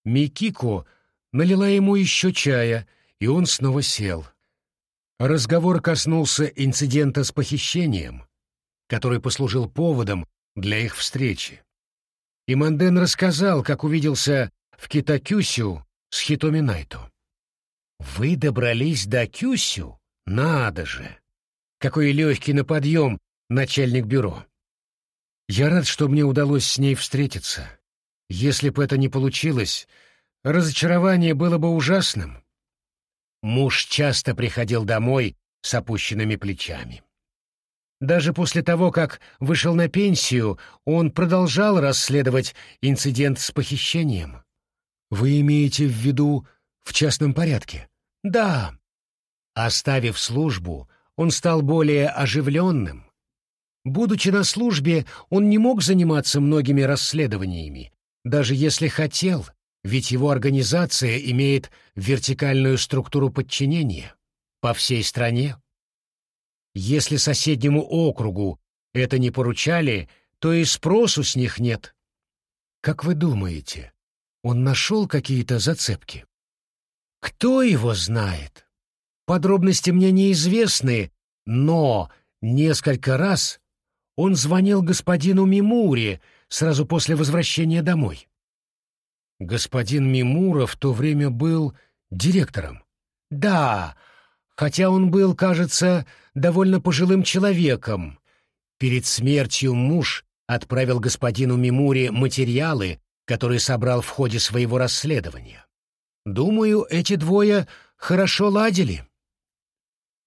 Микико налила ему еще чая, и он снова сел. Разговор коснулся инцидента с похищением, который послужил поводом для их встречи. И Манден рассказал, как увиделся в Китакюсю с Хитоми Найто. «Вы добрались до Кюсю? Надо же! Какой легкий на подъем начальник бюро. Я рад, что мне удалось с ней встретиться. Если бы это не получилось, разочарование было бы ужасным. Муж часто приходил домой с опущенными плечами. Даже после того, как вышел на пенсию, он продолжал расследовать инцидент с похищением. Вы имеете в виду в частном порядке? Да. Оставив службу, он стал более оживленным, Будучи на службе, он не мог заниматься многими расследованиями, даже если хотел, ведь его организация имеет вертикальную структуру подчинения по всей стране. Если соседнему округу это не поручали, то и спросу с них нет. Как вы думаете, он нашел какие-то зацепки? Кто его знает? Подробности мне неизвестны, но Несколько раз он звонил господину Мимуре сразу после возвращения домой. Господин Мимура в то время был директором. Да, хотя он был, кажется, довольно пожилым человеком. Перед смертью муж отправил господину Мимуре материалы, которые собрал в ходе своего расследования. Думаю, эти двое хорошо ладили.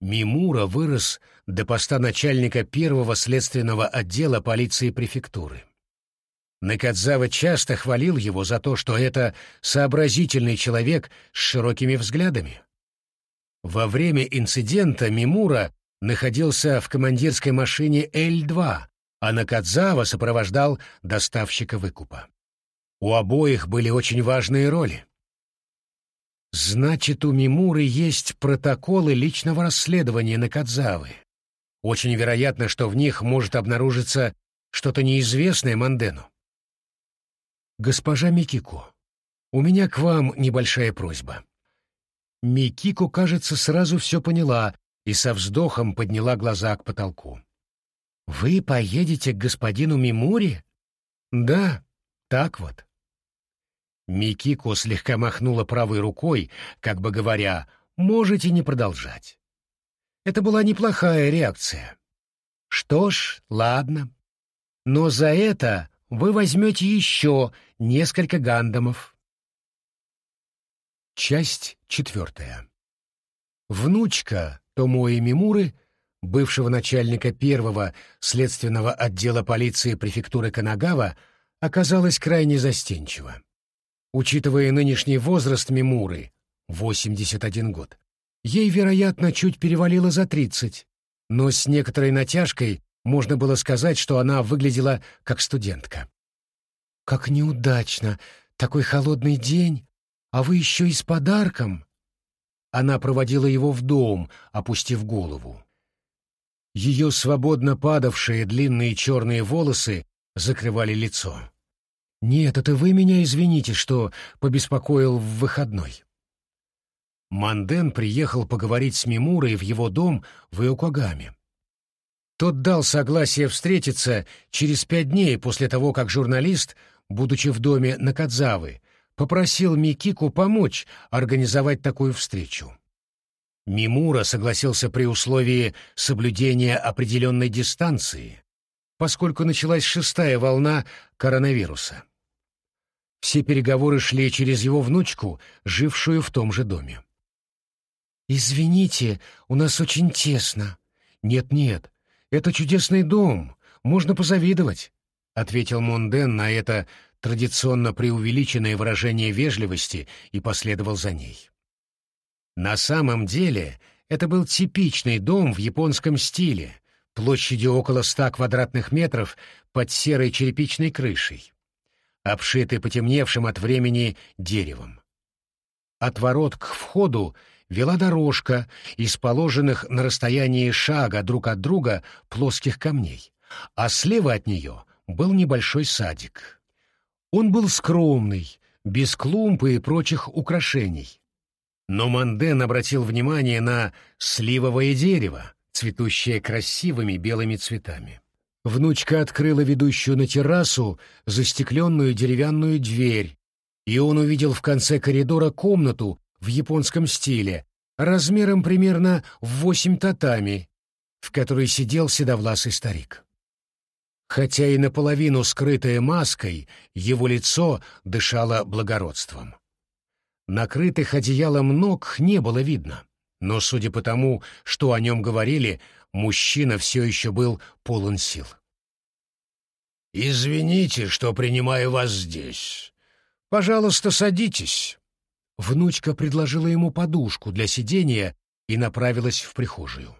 Мимура вырос до поста начальника первого следственного отдела полиции префектуры. Накадзава часто хвалил его за то, что это сообразительный человек с широкими взглядами. Во время инцидента Мимура находился в командирской машине Л-2, а Накадзава сопровождал доставщика выкупа. У обоих были очень важные роли. Значит, у Мимуры есть протоколы личного расследования Накадзавы. Очень вероятно, что в них может обнаружиться что-то неизвестное Мандену. «Госпожа Микико, у меня к вам небольшая просьба». Микико, кажется, сразу все поняла и со вздохом подняла глаза к потолку. «Вы поедете к господину Мимури?» «Да, так вот». Микико слегка махнула правой рукой, как бы говоря, «можете не продолжать». Это была неплохая реакция. «Что ж, ладно. Но за это вы возьмете еще несколько гандамов. Часть четвертая. Внучка Томои Мимуры, бывшего начальника первого следственного отдела полиции префектуры Канагава, оказалась крайне застенчива. Учитывая нынешний возраст Мимуры, 81 год, ей, вероятно, чуть перевалило за 30, но с некоторой натяжкой можно было сказать, что она выглядела как студентка. «Как неудачно! Такой холодный день, а вы еще и с подарком!» Она проводила его в дом, опустив голову. Ее свободно падавшие длинные черные волосы закрывали лицо. «Нет, это вы меня извините, что побеспокоил в выходной». Манден приехал поговорить с Мимурой в его дом в Иокогаме. Тот дал согласие встретиться через пять дней после того, как журналист, будучи в доме Накадзавы, попросил Микику помочь организовать такую встречу. Мимура согласился при условии соблюдения определенной дистанции, поскольку началась шестая волна коронавируса. Все переговоры шли через его внучку, жившую в том же доме. «Извините, у нас очень тесно». «Нет-нет, это чудесный дом, можно позавидовать», — ответил Монден на это традиционно преувеличенное выражение вежливости и последовал за ней. На самом деле это был типичный дом в японском стиле, площадью около ста квадратных метров под серой черепичной крышей, обшитый потемневшим от времени деревом. От ворот к входу вела дорожка из положенных на расстоянии шага друг от друга плоских камней, а слева от нее был небольшой садик. Он был скромный, без клумб и прочих украшений. Но Манден обратил внимание на сливовое дерево, цветущее красивыми белыми цветами. Внучка открыла ведущую на террасу застекленную деревянную дверь, и он увидел в конце коридора комнату в японском стиле, размером примерно в восемь татами, в которой сидел седовласый старик. Хотя и наполовину скрытое маской, его лицо дышало благородством. Накрытых одеялом ног не было видно, но, судя по тому, что о нем говорили, мужчина все еще был полон сил. «Извините, что принимаю вас здесь. Пожалуйста, садитесь». Внучка предложила ему подушку для сидения и направилась в прихожую.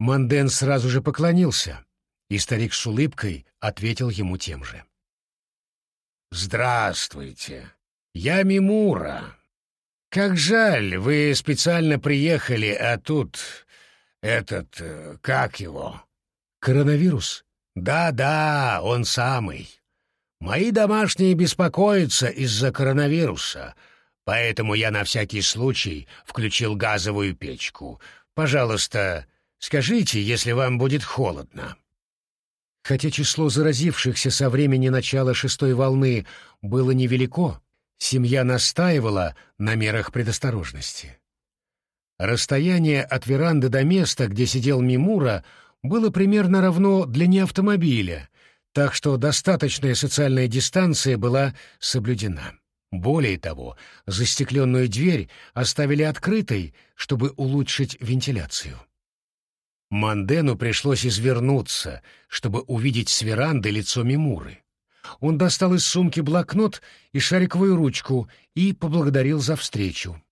Манден сразу же поклонился, и старик с улыбкой ответил ему тем же. «Здравствуйте, я Мимура. Как жаль, вы специально приехали, а тут этот, э, как его?» «Коронавирус?» «Да-да, он самый. Мои домашние беспокоятся из-за коронавируса, Поэтому я на всякий случай включил газовую печку. Пожалуйста, Скажите, если вам будет холодно». Хотя число заразившихся со времени начала шестой волны было невелико, семья настаивала на мерах предосторожности. Расстояние от веранды до места, где сидел Мимура, было примерно равно длине автомобиля, так что достаточная социальная дистанция была соблюдена. Более того, застекленную дверь оставили открытой, чтобы улучшить вентиляцию. Мандену пришлось извернуться, чтобы увидеть с веранды лицо Мимуры. Он достал из сумки блокнот и шариковую ручку и поблагодарил за встречу.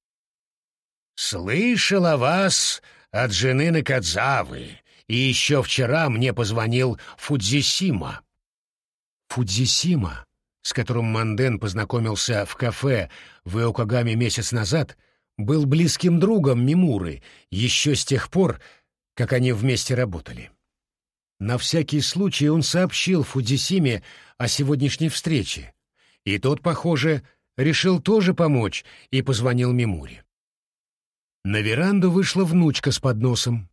«Слышал о вас от жены Накадзавы, и еще вчера мне позвонил Фудзисима». Фудзисима, с которым Манден познакомился в кафе в Иокагаме месяц назад, был близким другом Мимуры еще с тех пор, как они вместе работали. На всякий случай он сообщил Фудзисиме о сегодняшней встрече, и тот, похоже, решил тоже помочь и позвонил Мимуре. На веранду вышла внучка с подносом,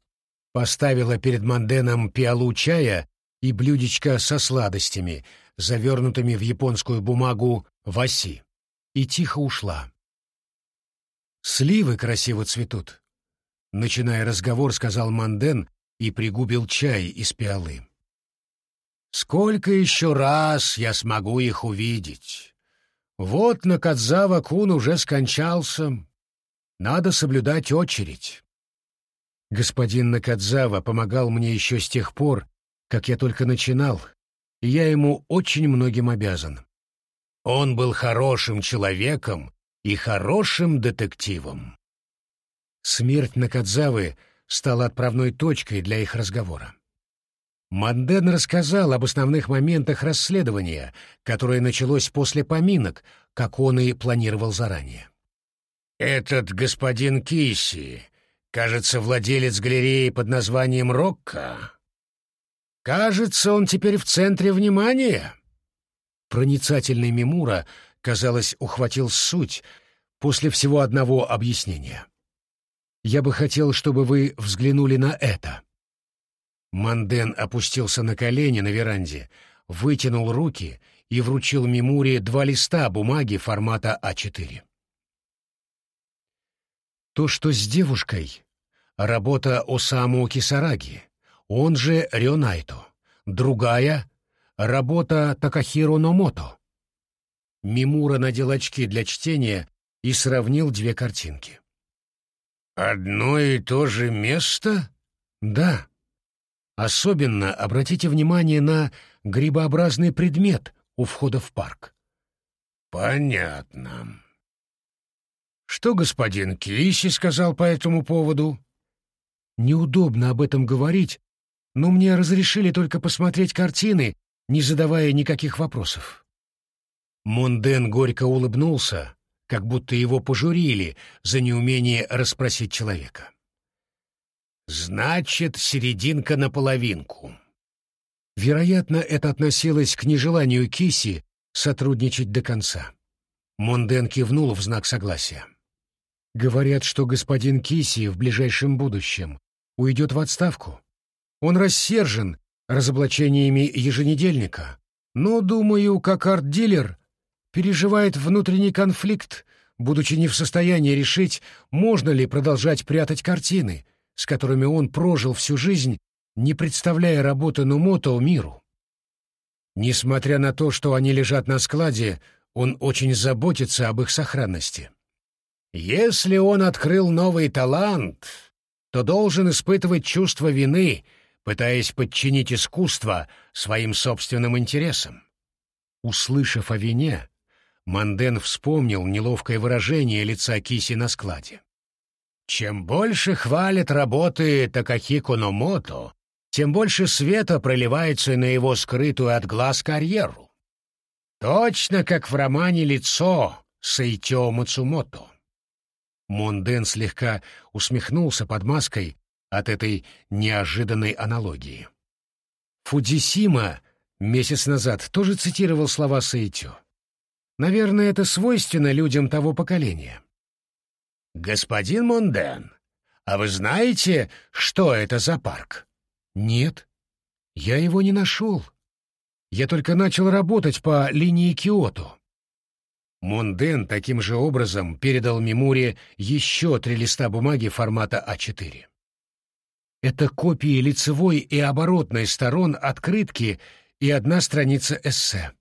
поставила перед Манденом пиалу чая и блюдечко со сладостями, завернутыми в японскую бумагу васи, и тихо ушла. «Сливы красиво цветут», Начиная разговор, сказал Манден и пригубил чай из пиалы. «Сколько еще раз я смогу их увидеть? Вот Накадзава-кун уже скончался. Надо соблюдать очередь». Господин Накадзава помогал мне еще с тех пор, как я только начинал, и я ему очень многим обязан. Он был хорошим человеком и хорошим детективом. Смерть Накадзавы стала отправной точкой для их разговора. Манден рассказал об основных моментах расследования, которое началось после поминок, как он и планировал заранее. «Этот господин Киси, кажется, владелец галереи под названием «Рокко». Кажется, он теперь в центре внимания». Проницательный Мимура, казалось, ухватил суть после всего одного объяснения. Я бы хотел, чтобы вы взглянули на это». Манден опустился на колени на веранде, вытянул руки и вручил Мимуре два листа бумаги формата А4. То, что с девушкой, работа Осаму Кисараги, он же Рионайто. Другая — работа Такахиро Номото. Мимура надел очки для чтения и сравнил две картинки. «Одно и то же место?» «Да. Особенно обратите внимание на грибообразный предмет у входа в парк». «Понятно». «Что господин Киси сказал по этому поводу?» «Неудобно об этом говорить, но мне разрешили только посмотреть картины, не задавая никаких вопросов». Монден горько улыбнулся, как будто его пожурили за неумение расспросить человека. «Значит, серединка на половинку». Вероятно, это относилось к нежеланию Киси сотрудничать до конца. Монден кивнул в знак согласия. Говорят, что господин Киси в ближайшем будущем уйдет в отставку. Он рассержен разоблачениями еженедельника, но, думаю, как арт-дилер переживает внутренний конфликт, будучи не в состоянии решить, можно ли продолжать прятать картины, с которыми он прожил всю жизнь, не представляя работы Нумото миру. Несмотря на то, что они лежат на складе, он очень заботится об их сохранности. Если он открыл новый талант, то должен испытывать чувство вины, пытаясь подчинить искусство своим собственным интересам. Услышав о вине, Манден вспомнил неловкое выражение лица Киси на складе. Чем больше хвалят работы Такахико Номото, тем больше света проливается на его скрытую от глаз карьеру. Точно как в романе «Лицо» Сейтё Мацумото. Монден слегка усмехнулся под маской от этой неожиданной аналогии. Фудзисима месяц назад тоже цитировал слова Сейтё. Наверное, это свойственно людям того поколения. «Господин Монден, А вы знаете, что это за парк? Нет, я его не нашел. Я только начал работать по линии Киото. Монден таким же образом передал Мимуре еще три листа бумаги формата А4. Это копии лицевой и оборотной сторон открытки и одна страница эссе.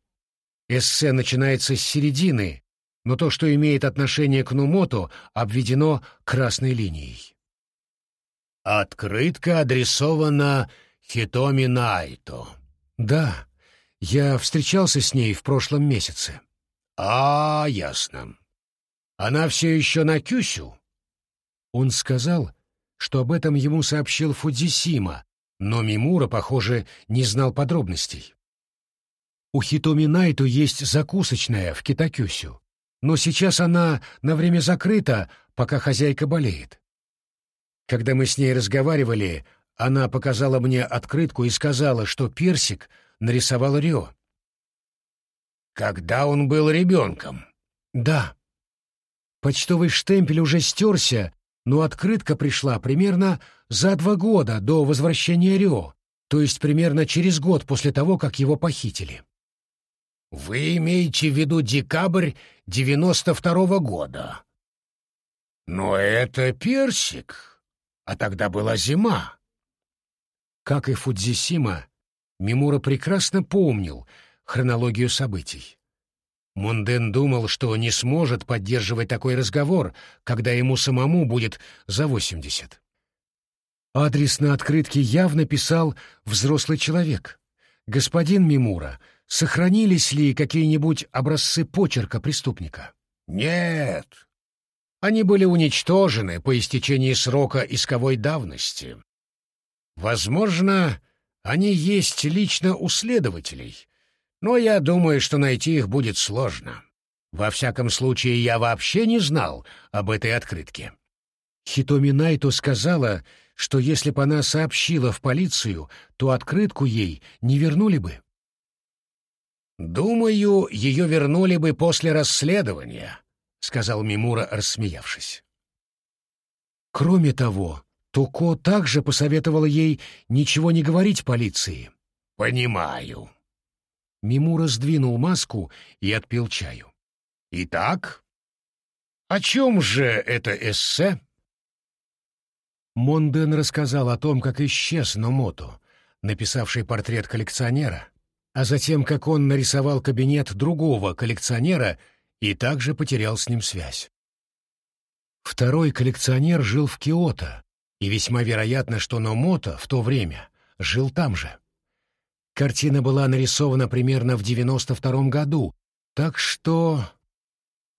Эссе начинается с середины, но то, что имеет отношение к Нумото, обведено красной линией. Открытка адресована Хитоми Найто. Да, я встречался с ней в прошлом месяце. А, ясно. Она все еще на Кюсю? Он сказал, что об этом ему сообщил Фудзисима, но Мимура, похоже, не знал подробностей. У Хитоми Найто есть закусочная в Китакюсю, но сейчас она на время закрыта, пока хозяйка болеет. Когда мы с ней разговаривали, она показала мне открытку и сказала, что персик нарисовал Рио. Когда он был ребенком? Да. Почтовый штемпель уже стерся, но открытка пришла примерно за два года до возвращения Рио, то есть примерно через год после того, как его похитили. Вы имеете в виду декабрь девяносто второго года? Но это персик, а тогда была зима. Как и Фудзисима, Мимура прекрасно помнил хронологию событий. Монден думал, что не сможет поддерживать такой разговор, когда ему самому будет за восемьдесят. Адрес на открытке явно писал взрослый человек. «Господин Мимура, сохранились ли какие-нибудь образцы почерка преступника?» «Нет. Они были уничтожены по истечении срока исковой давности. Возможно, они есть лично у следователей, но я думаю, что найти их будет сложно. Во всяком случае, я вообще не знал об этой открытке. Хитоми Найто сказала, что если бы она сообщила в полицию, то открытку ей не вернули бы. «Думаю, ее вернули бы после расследования», — сказал Мимура, рассмеявшись. Кроме того, Туко также посоветовала ей ничего не говорить полиции. «Понимаю». Мимура сдвинул маску и отпил чаю. «Итак, о чем же это эссе?» Монден рассказал о том, как исчез Номото, написавший портрет коллекционера, а затем, как он нарисовал кабинет другого коллекционера и также потерял с ним связь. Второй коллекционер жил в Киото, и весьма вероятно, что Номото в то время жил там же. Картина была нарисована примерно в 92 году, так что...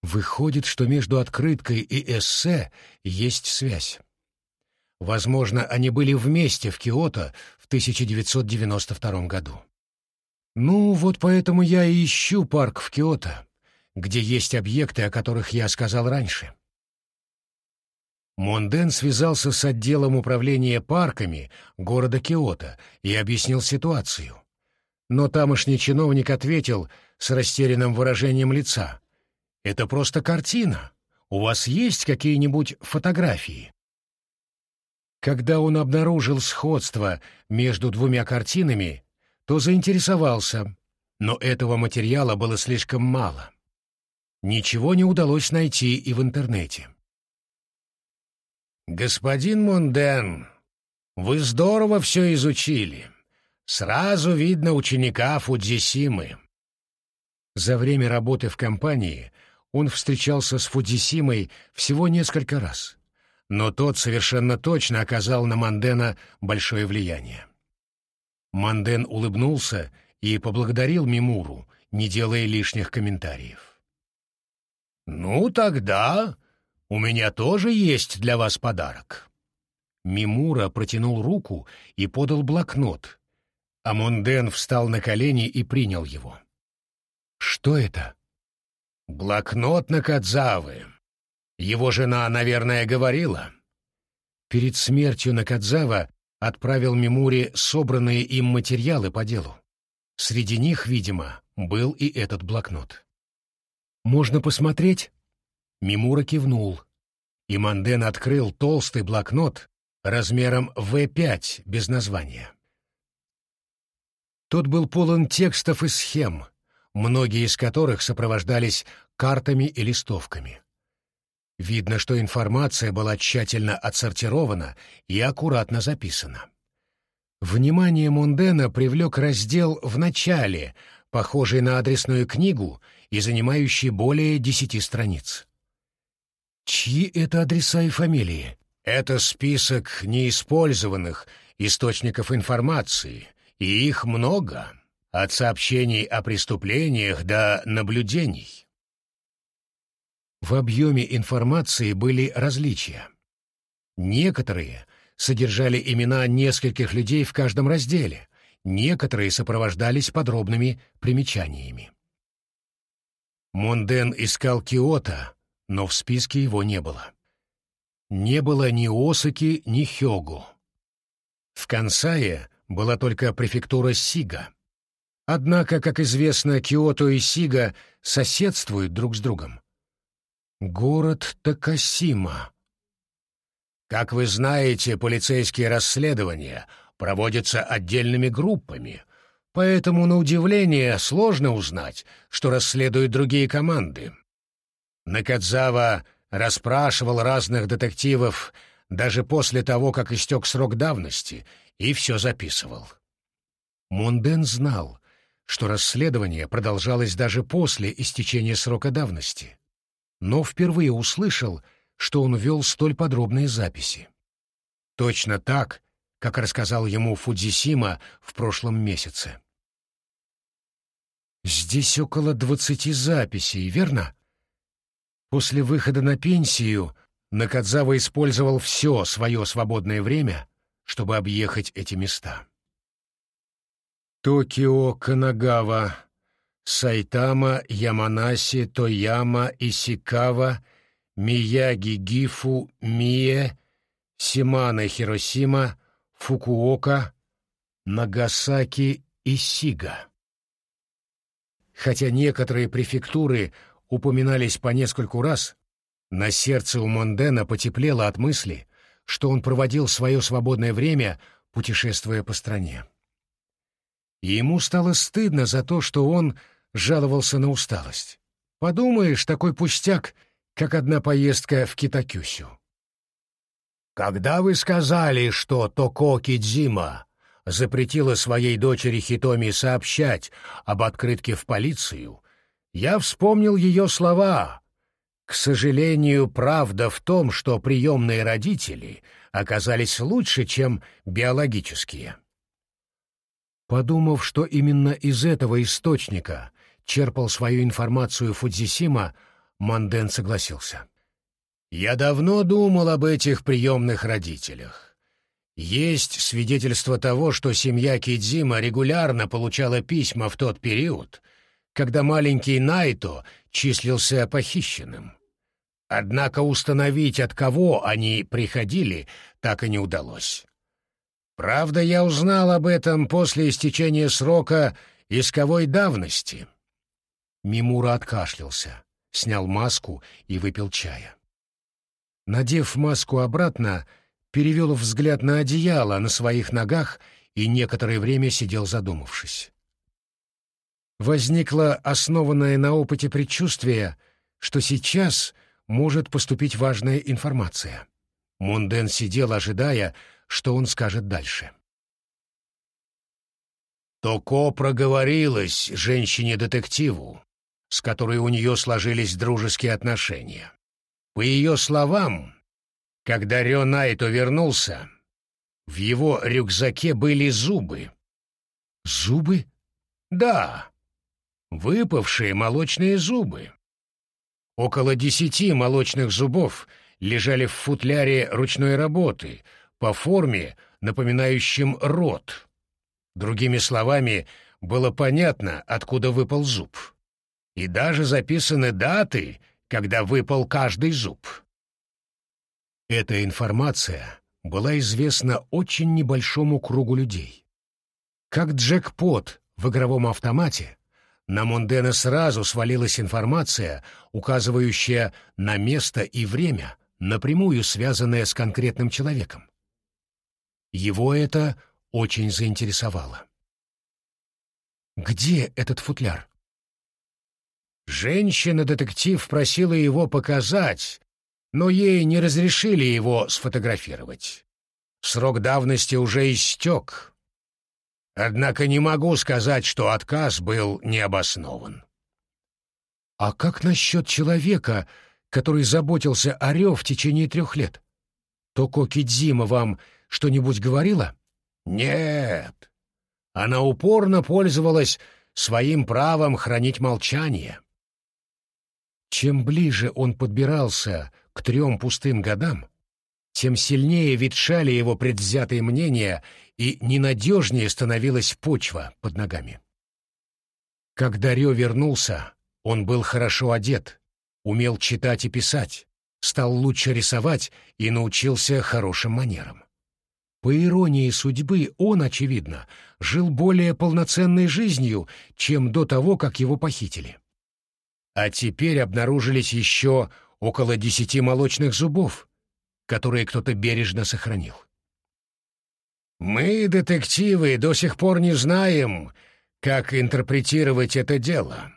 Выходит, что между открыткой и эссе есть связь. Возможно, они были вместе в Киото в 1992 году. Ну, вот поэтому я и ищу парк в Киото, где есть объекты, о которых я сказал раньше. Монден связался с отделом управления парками города Киото и объяснил ситуацию. Но тамошний чиновник ответил с растерянным выражением лица. «Это просто картина. У вас есть какие-нибудь фотографии?» Когда он обнаружил сходство между двумя картинами, то заинтересовался, но этого материала было слишком мало. Ничего не удалось найти и в интернете. «Господин Монден, вы здорово все изучили. Сразу видно ученика Фудзисимы». За время работы в компании он встречался с Фудзисимой всего несколько раз, но тот совершенно точно оказал на Мандена большое влияние. Манден улыбнулся и поблагодарил Мимуру, не делая лишних комментариев. «Ну, тогда у меня тоже есть для вас подарок». Мимура протянул руку и подал блокнот, а Монден встал на колени и принял его. «Что это?» «Блокнот Накадзавы. Его жена, наверное, говорила». Перед смертью Накадзава отправил Мимуре собранные им материалы по делу. Среди них, видимо, был и этот блокнот. «Можно посмотреть?» Мимура кивнул. и Манден открыл толстый блокнот размером В5 без названия. Тот был полон текстов и схем, многие из которых сопровождались картами и листовками. Видно, что информация была тщательно отсортирована и аккуратно записана. Внимание Мондена привлек раздел в начале, похожий на адресную книгу и занимающий более десяти страниц. Чьи это адреса и фамилии? Это список неиспользованных источников информации, и их много, от сообщений о преступлениях до наблюдений. В объеме информации были различия. Некоторые содержали имена нескольких людей в каждом разделе, некоторые сопровождались подробными примечаниями. Монден искал Киото, но в списке его не было. Не было ни Осаки, ни Хёгу. В Кансае была только префектура Сига. Однако, как известно, Киото и Сига соседствуют друг с другом. Город Такасима. Как вы знаете, полицейские расследования проводятся отдельными группами, поэтому, на удивление, сложно узнать, что расследуют другие команды. Накадзава расспрашивал разных детективов даже после того, как истек срок давности, и все записывал. Монден знал, что расследование продолжалось даже после истечения срока давности но впервые услышал, что он вел столь подробные записи. Точно так, как рассказал ему Фудзисима в прошлом месяце. Здесь около двадцати записей, верно? После выхода на пенсию Накадзава использовал все свое свободное время, чтобы объехать эти места. Токио, Канагава, Сайтама, Яманаси, Тояма, Исикава, Мияги, Гифу, Мие, Симана, Хиросима, Фукуока, Нагасаки и Сига. Хотя некоторые префектуры упоминались по нескольку раз, на сердце у Мондена потеплело от мысли, что он проводил свое свободное время, путешествуя по стране. Ему стало стыдно за то, что он жаловался на усталость. Подумаешь, такой пустяк, как одна поездка в Китакюсю. Когда вы сказали, что Токо Кидзима запретила своей дочери Хитоми сообщать об открытке в полицию, я вспомнил ее слова. К сожалению, правда в том, что приемные родители оказались лучше, чем биологические. Подумав, что именно из этого источника черпал свою информацию Фудзисима, Манден согласился. «Я давно думал об этих приемных родителях. Есть свидетельство того, что семья Кидзима регулярно получала письма в тот период, когда маленький Найто числился похищенным. Однако установить, от кого они приходили, так и не удалось. Правда, я узнал об этом после истечения срока исковой давности». Мимура откашлялся, снял маску и выпил чая. Надев маску обратно, перевел взгляд на одеяло на своих ногах и некоторое время сидел задумавшись. Возникло основанное на опыте предчувствие, что сейчас может поступить важная информация. Мунден сидел, ожидая, что он скажет дальше. Токо проговорилась женщине-детективу, с которой у нее сложились дружеские отношения. По ее словам, когда Рё Найто вернулся, в его рюкзаке были зубы. Зубы? Да, выпавшие молочные зубы. Около десяти молочных зубов лежали в футляре ручной работы, по форме напоминающим рот. Другими словами, было понятно, откуда выпал зуб и даже записаны даты, когда выпал каждый зуб. Эта информация была известна очень небольшому кругу людей. Как джекпот в игровом автомате, на Мондена сразу свалилась информация, указывающая на место и время, напрямую связанное с конкретным человеком. Его это очень заинтересовало. Где этот футляр? Женщина-детектив просила его показать, но ей не разрешили его сфотографировать. Срок давности уже истек. Однако не могу сказать, что отказ был необоснован. А как насчет человека, который заботился о Рё в течение трех лет? Токо Кидзима вам что-нибудь говорила? Нет. Она упорно пользовалась своим правом хранить молчание. Чем ближе он подбирался к трем пустым годам, тем сильнее ветшали его предвзятые мнения и ненадежнее становилась почва под ногами. Когда Рё вернулся, он был хорошо одет, умел читать и писать, стал лучше рисовать и научился хорошим манерам. По иронии судьбы, он, очевидно, жил более полноценной жизнью, чем до того, как его похитили. А теперь обнаружились еще около десяти молочных зубов, которые кто-то бережно сохранил. Мы, детективы, до сих пор не знаем, как интерпретировать это дело.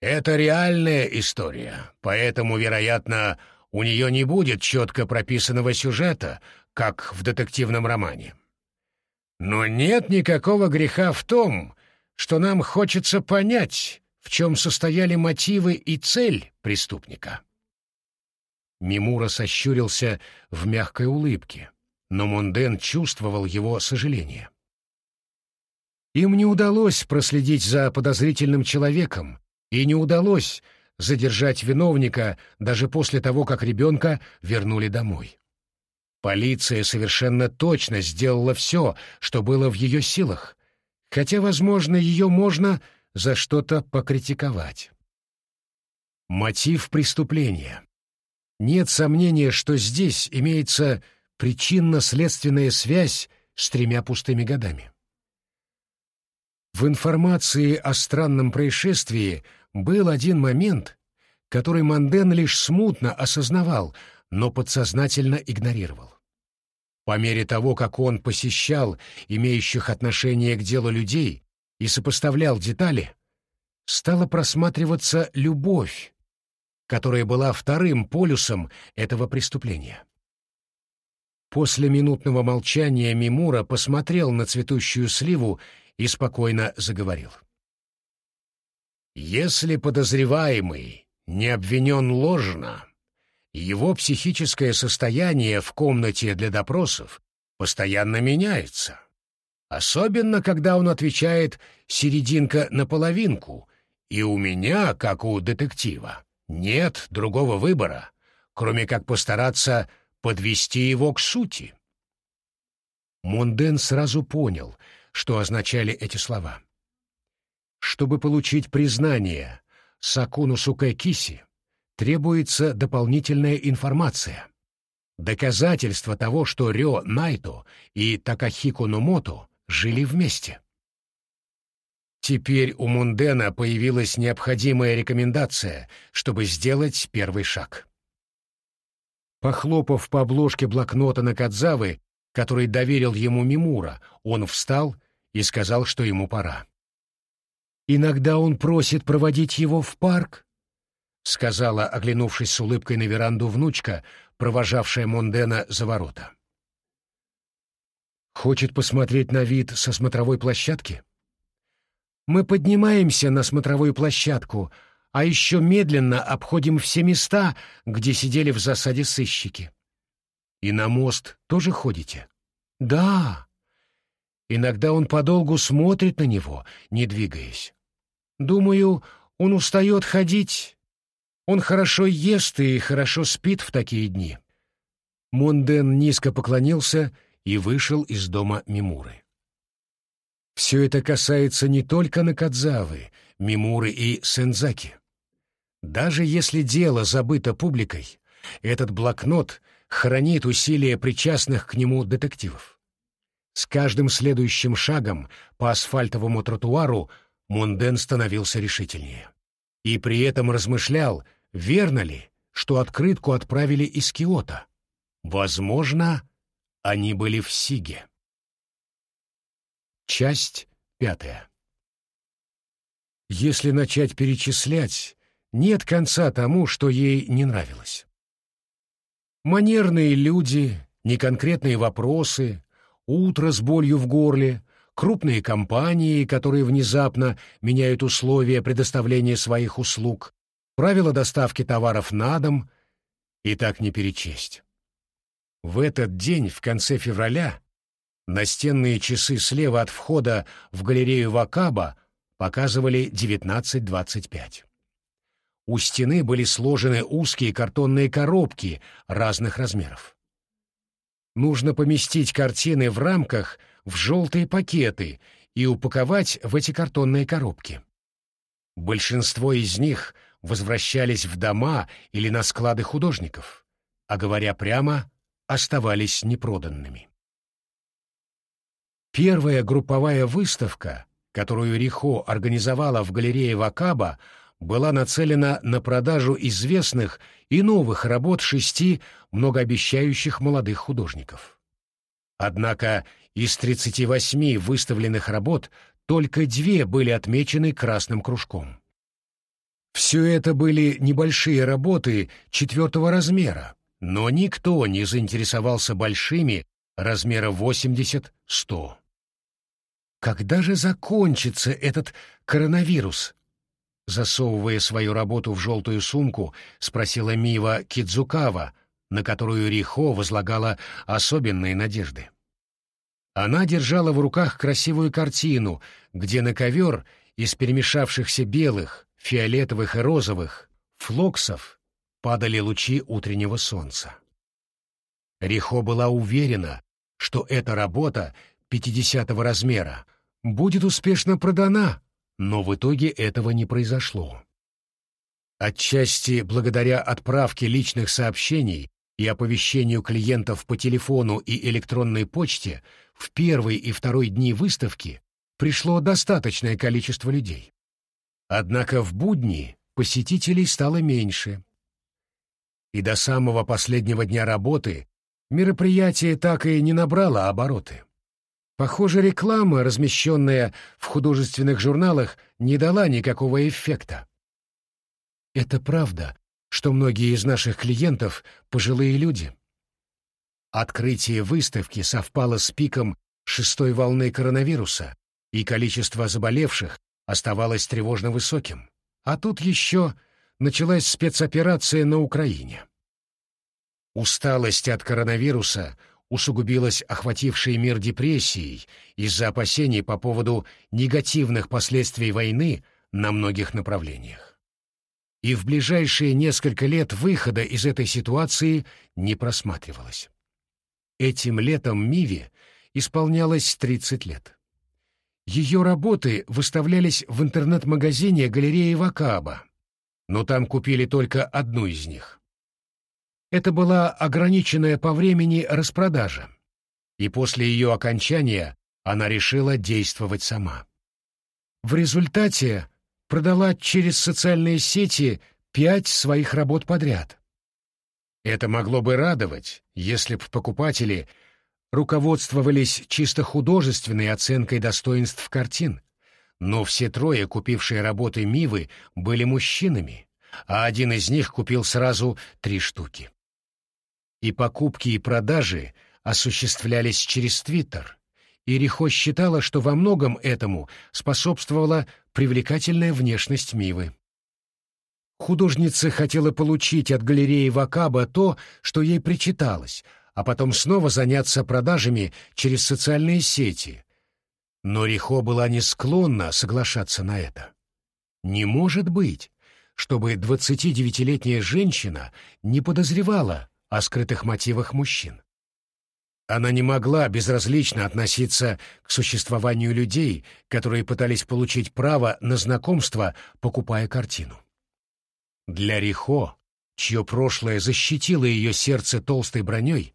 Это реальная история, поэтому, вероятно, у нее не будет четко прописанного сюжета, как в детективном романе. Но нет никакого греха в том, что нам хочется понять, в чем состояли мотивы и цель преступника. Мимура сощурился в мягкой улыбке, но Монден чувствовал его сожаление. Им не удалось проследить за подозрительным человеком, и не удалось задержать виновника даже после того, как ребенка вернули домой. Полиция совершенно точно сделала все, что было в ее силах, хотя, возможно, ее можно за что-то покритиковать. Мотив преступления. Нет сомнения, что здесь имеется причинно-следственная связь с тремя пустыми годами. В информации о странном происшествии был один момент, который Манден лишь смутно осознавал, но подсознательно игнорировал. По мере того, как он посещал имеющих отношение к делу людей, и сопоставлял детали, стала просматриваться любовь, которая была вторым полюсом этого преступления. После минутного молчания Мимура посмотрел на цветущую сливу и спокойно заговорил. «Если подозреваемый не обвинен ложно, его психическое состояние в комнате для допросов постоянно меняется. Особенно, когда он отвечает «серединка на половинку», и у меня, как у детектива, нет другого выбора, кроме как постараться подвести его к сути. Монден сразу понял, что означали эти слова. Чтобы получить признание Сакуну Сукэкиси, требуется дополнительная информация. Доказательство того, что Рё Найто и Такахико Номото жили вместе. Теперь у Мундена появилась необходимая рекомендация, чтобы сделать первый шаг. Похлопав по обложке блокнота на Кадзавы, который доверил ему Мимура, он встал и сказал, что ему пора. «Иногда он просит проводить его в парк», — сказала, оглянувшись с улыбкой на веранду внучка, провожавшая Мондена за ворота. Хочет посмотреть на вид со смотровой площадки? Мы поднимаемся на смотровую площадку, а еще медленно обходим все места, где сидели в засаде сыщики. И на мост тоже ходите? Да. Иногда он подолгу смотрит на него, не двигаясь. Думаю, он устает ходить. Он хорошо ест и хорошо спит в такие дни. Монден низко поклонился и вышел из дома Мимуры. Все это касается не только Накадзавы, Мимуры и Сензаки. Даже если дело забыто публикой, этот блокнот хранит усилия причастных к нему детективов. С каждым следующим шагом по асфальтовому тротуару Мунден становился решительнее. И при этом размышлял, верно ли, что открытку отправили из Киота. Возможно, они были в Сиге. Часть пятая. Если начать перечислять, нет конца тому, что ей не нравилось. Манерные люди, неконкретные вопросы, утро с болью в горле, крупные компании, которые внезапно меняют условия предоставления своих услуг, правила доставки товаров на дом и так не перечесть. В этот день, в конце февраля, настенные часы слева от входа в галерею Вакаба показывали 19.25. У стены были сложены узкие картонные коробки разных размеров. Нужно поместить картины в рамках в желтые пакеты и упаковать в эти картонные коробки. Большинство из них возвращались в дома или на склады художников, а говоря прямо, оставались непроданными. Первая групповая выставка, которую Рихо организовала в галерее Вакаба, была нацелена на продажу известных и новых работ шести многообещающих молодых художников. Однако из 38 выставленных работ только две были отмечены красным кружком. Все это были небольшие работы четвертого размера, но никто не заинтересовался большими размера 80-100. Когда же закончится этот коронавирус? Засовывая свою работу в желтую сумку, спросила Мива Кидзукава, на которую Рихо возлагала особенные надежды. Она держала в руках красивую картину, где на ковер из перемешавшихся белых, фиолетовых и розовых, флоксов, падали лучи утреннего солнца. Рихо была уверена, что эта работа 50-го размера будет успешно продана, но в итоге этого не произошло. Отчасти благодаря отправке личных сообщений и оповещению клиентов по телефону и электронной почте в первый и второй дни выставки пришло достаточное количество людей. Однако в будни посетителей стало меньше. И до самого последнего дня работы мероприятие так и не набрало обороты. Похоже, реклама, размещенная в художественных журналах, не дала никакого эффекта. Это правда, что многие из наших клиентов — пожилые люди. Открытие выставки совпало с пиком шестой волны коронавируса, и количество заболевших оставалось тревожно высоким. А тут еще началась спецоперация на Украине. Усталость от коронавируса усугубилась охватившей мир депрессией из-за опасений по поводу негативных последствий войны на многих направлениях. И в ближайшие несколько лет выхода из этой ситуации не просматривалось. Этим летом Миве исполнялось 30 лет. Ее работы выставлялись в интернет-магазине галереи Вакаба, но там купили только одну из них. Это была ограниченная по времени распродажа, и после ее окончания она решила действовать сама. В результате продала через социальные сети пять своих работ подряд. Это могло бы радовать, если б покупатели – руководствовались чисто художественной оценкой достоинств картин, но все трое, купившие работы Мивы, были мужчинами, а один из них купил сразу три штуки. И покупки и продажи осуществлялись через Твиттер, и Рихо считала, что во многом этому способствовала привлекательная внешность Мивы. Художница хотела получить от галереи Вакаба то, что ей причиталось — а потом снова заняться продажами через социальные сети. Но Рихо была не склонна соглашаться на это. Не может быть, чтобы 29-летняя женщина не подозревала о скрытых мотивах мужчин. Она не могла безразлично относиться к существованию людей, которые пытались получить право на знакомство, покупая картину. Для Рихо чье прошлое защитило ее сердце толстой броней,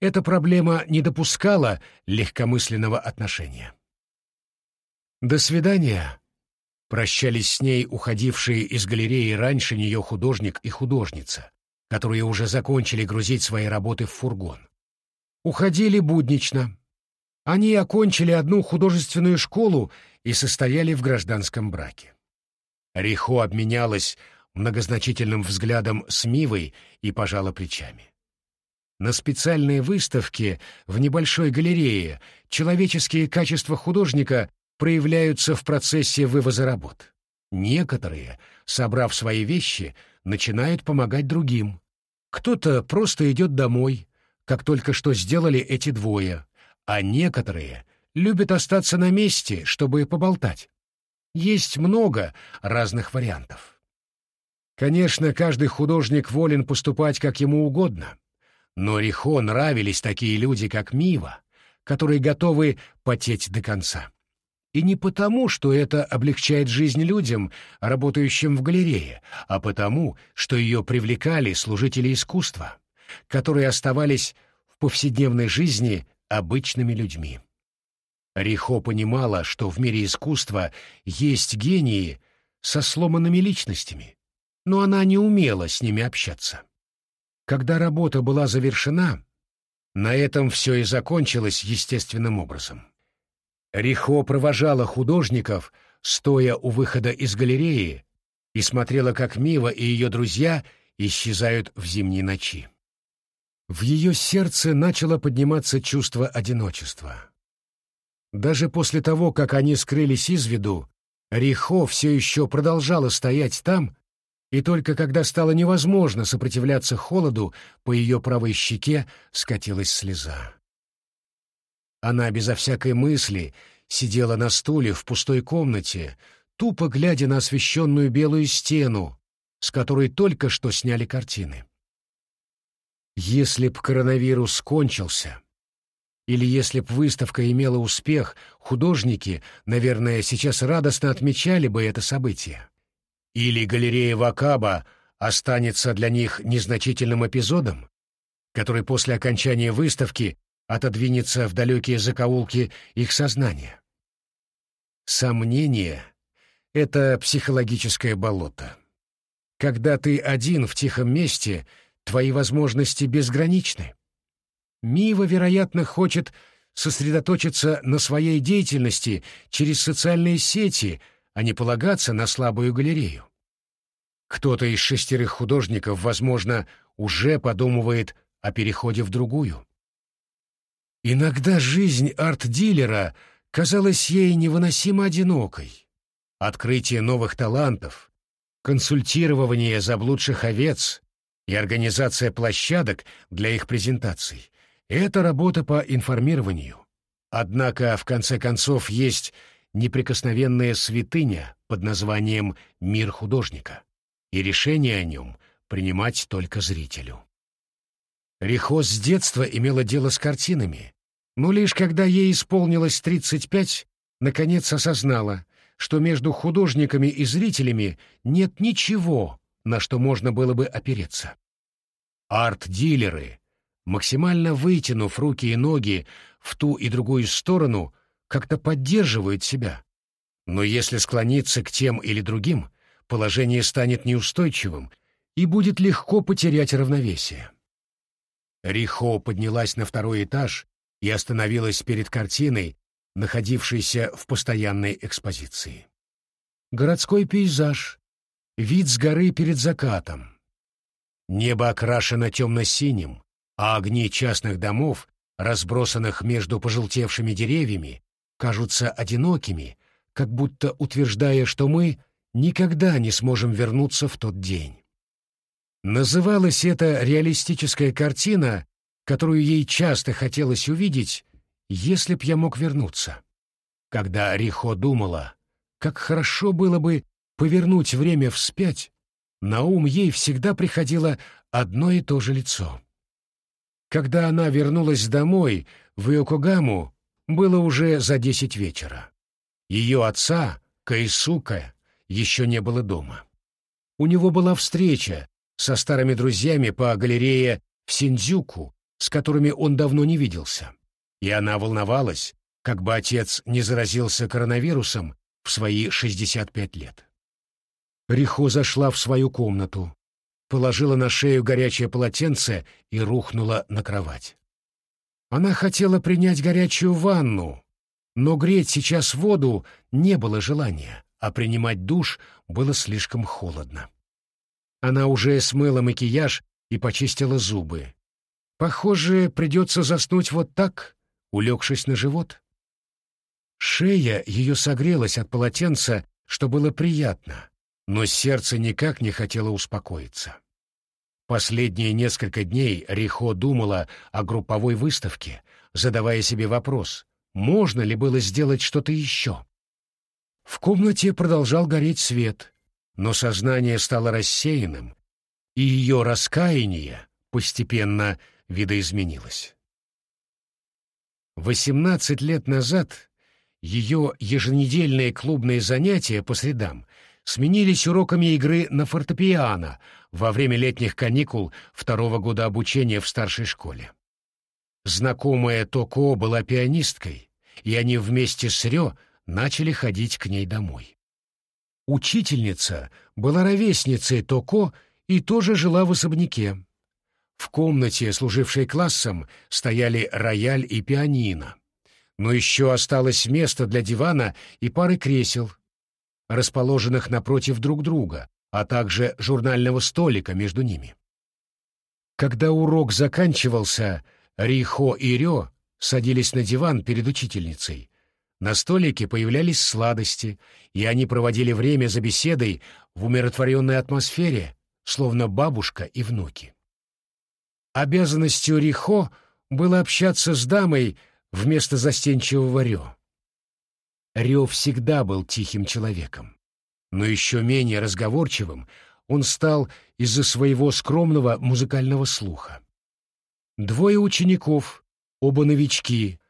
эта проблема не допускала легкомысленного отношения. «До свидания», — прощались с ней уходившие из галереи раньше нее художник и художница, которые уже закончили грузить свои работы в фургон. Уходили буднично. Они окончили одну художественную школу и состояли в гражданском браке. Рихо обменялась многозначительным взглядом с Мивой и пожала плечами. На специальной выставке в небольшой галерее человеческие качества художника проявляются в процессе вывоза работ. Некоторые, собрав свои вещи, начинают помогать другим. Кто-то просто идет домой, как только что сделали эти двое, а некоторые любят остаться на месте, чтобы поболтать. Есть много разных вариантов. Конечно, каждый художник волен поступать как ему угодно, но Рихо нравились такие люди, как Мива, которые готовы потеть до конца. И не потому, что это облегчает жизнь людям, работающим в галерее, а потому, что ее привлекали служители искусства, которые оставались в повседневной жизни обычными людьми. Рихо понимала, что в мире искусства есть гении со сломанными личностями, но она не умела с ними общаться. Когда работа была завершена, на этом все и закончилось естественным образом. Рихо провожала художников, стоя у выхода из галереи, и смотрела, как Мива и ее друзья исчезают в зимней ночи. В ее сердце начало подниматься чувство одиночества. Даже после того, как они скрылись из виду, Рихо все еще продолжала стоять там, и только когда стало невозможно сопротивляться холоду, по ее правой щеке скатилась слеза. Она безо всякой мысли сидела на стуле в пустой комнате, тупо глядя на освещенную белую стену, с которой только что сняли картины. Если б коронавирус кончился, или если б выставка имела успех, художники, наверное, сейчас радостно отмечали бы это событие. Или галерея Вакаба останется для них незначительным эпизодом, который после окончания выставки отодвинется в далекие закоулки их сознания. Сомнение — это психологическое болото. Когда ты один в тихом месте, твои возможности безграничны. Мива, вероятно, хочет сосредоточиться на своей деятельности через социальные сети, а не полагаться на слабую галерею. Кто-то из шестерых художников, возможно, уже подумывает о переходе в другую. Иногда жизнь арт-дилера казалась ей невыносимо одинокой. Открытие новых талантов, консультирование заблудших овец и организация площадок для их презентаций — это работа по информированию. Однако, в конце концов, есть неприкосновенная святыня под названием «Мир художника», и решение о нем принимать только зрителю. Рихо с детства имела дело с картинами, но лишь когда ей исполнилось 35, наконец осознала, что между художниками и зрителями нет ничего, на что можно было бы опереться. Арт-дилеры, максимально вытянув руки и ноги в ту и другую сторону, как-то поддерживают себя. Но если склониться к тем или другим, положение станет неустойчивым и будет легко потерять равновесие. Рихо поднялась на второй этаж и остановилась перед картиной, находившейся в постоянной экспозиции. Городской пейзаж, вид с горы перед закатом. Небо окрашено темно-синим, а огни частных домов, разбросанных между пожелтевшими деревьями, кажутся одинокими, как будто утверждая, что мы никогда не сможем вернуться в тот день. Называлась эта реалистическая картина, которую ей часто хотелось увидеть, если б я мог вернуться. Когда Рихо думала, как хорошо было бы повернуть время вспять, на ум ей всегда приходило одно и то же лицо. Когда она вернулась домой, в Иокогаму, было уже за десять вечера. Ее отца, Каисука, еще не было дома. У него была встреча со старыми друзьями по галерее в Синдзюку, с которыми он давно не виделся. И она волновалась, как бы отец не заразился коронавирусом в свои 65 лет. Рихо зашла в свою комнату. положила на шею горячее полотенце и рухнула на кровать. Она хотела принять горячую ванну, но греть сейчас воду не было желания, а принимать душ было слишком холодно. Она уже смыла макияж и почистила зубы. Похоже, придется заснуть вот так, улегшись на живот. Шея ее согрелась от полотенца, что было приятно, но сердце никак не хотело успокоиться. Последние несколько дней Рихо думала о групповой выставке, задавая себе вопрос, можно ли было сделать что-то еще. В комнате продолжал гореть свет, но сознание стало рассеянным, и ее раскаяние постепенно видоизменилось. Восемнадцать лет назад ее еженедельные клубные занятия по средам сменились уроками игры на фортепиано во время летних каникул второго года обучения в старшей школе. Знакомая Токо была пианисткой, и они вместе с Рё начали ходить к ней домой. Учительница была ровесницей Токо и тоже жила в особняке. В комнате, служившей классом, стояли рояль и пианино. Но еще осталось место для дивана и пары кресел, расположенных напротив друг друга, а также журнального столика между ними. Когда урок заканчивался, Рихо и Рё садились на диван перед учительницей. На столике появлялись сладости, и они проводили время за беседой в умиротворенной атмосфере, словно бабушка и внуки. Обязанностью Рихо было общаться с дамой вместо застенчивого Рё. Рё всегда был тихим человеком, но еще менее разговорчивым он стал из-за своего скромного музыкального слуха. Двое учеников, оба новички,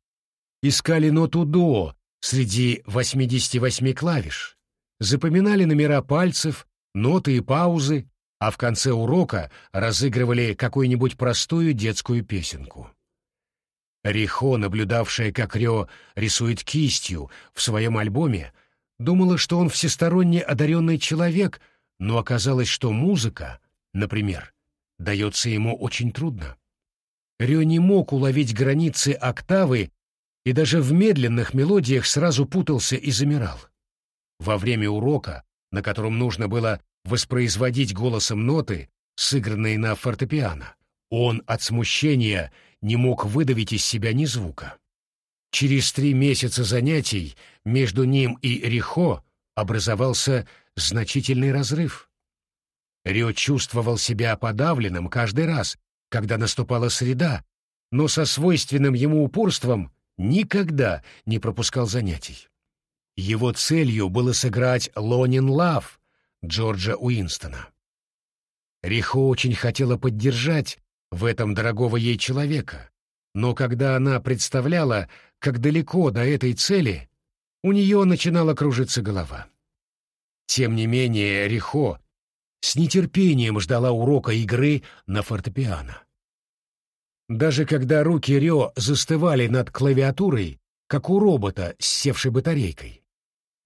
искали ноту «до» среди 88 клавиш, запоминали номера пальцев, ноты и паузы, а в конце урока разыгрывали какую-нибудь простую детскую песенку. Рихо, наблюдавшая, как Рё рисует кистью в своем альбоме, думала, что он всесторонне одаренный человек, но оказалось, что музыка, например, дается ему очень трудно. Рё не мог уловить границы октавы и даже в медленных мелодиях сразу путался и замирал. Во время урока, на котором нужно было воспроизводить голосом ноты, сыгранные на фортепиано, он от смущения не мог выдавить из себя ни звука. Через три месяца занятий между ним и Рихо образовался значительный разрыв. Рио чувствовал себя подавленным каждый раз, когда наступала среда, но со свойственным ему упорством никогда не пропускал занятий. Его целью было сыграть «Лонин Лав» Джорджа Уинстона. Рихо очень хотела поддержать в этом дорогого ей человека, но когда она представляла, как далеко до этой цели, у нее начинала кружиться голова. Тем не менее, Рихо с нетерпением ждала урока игры на фортепиано. Даже когда руки Рё застывали над клавиатурой, как у робота с севшей батарейкой,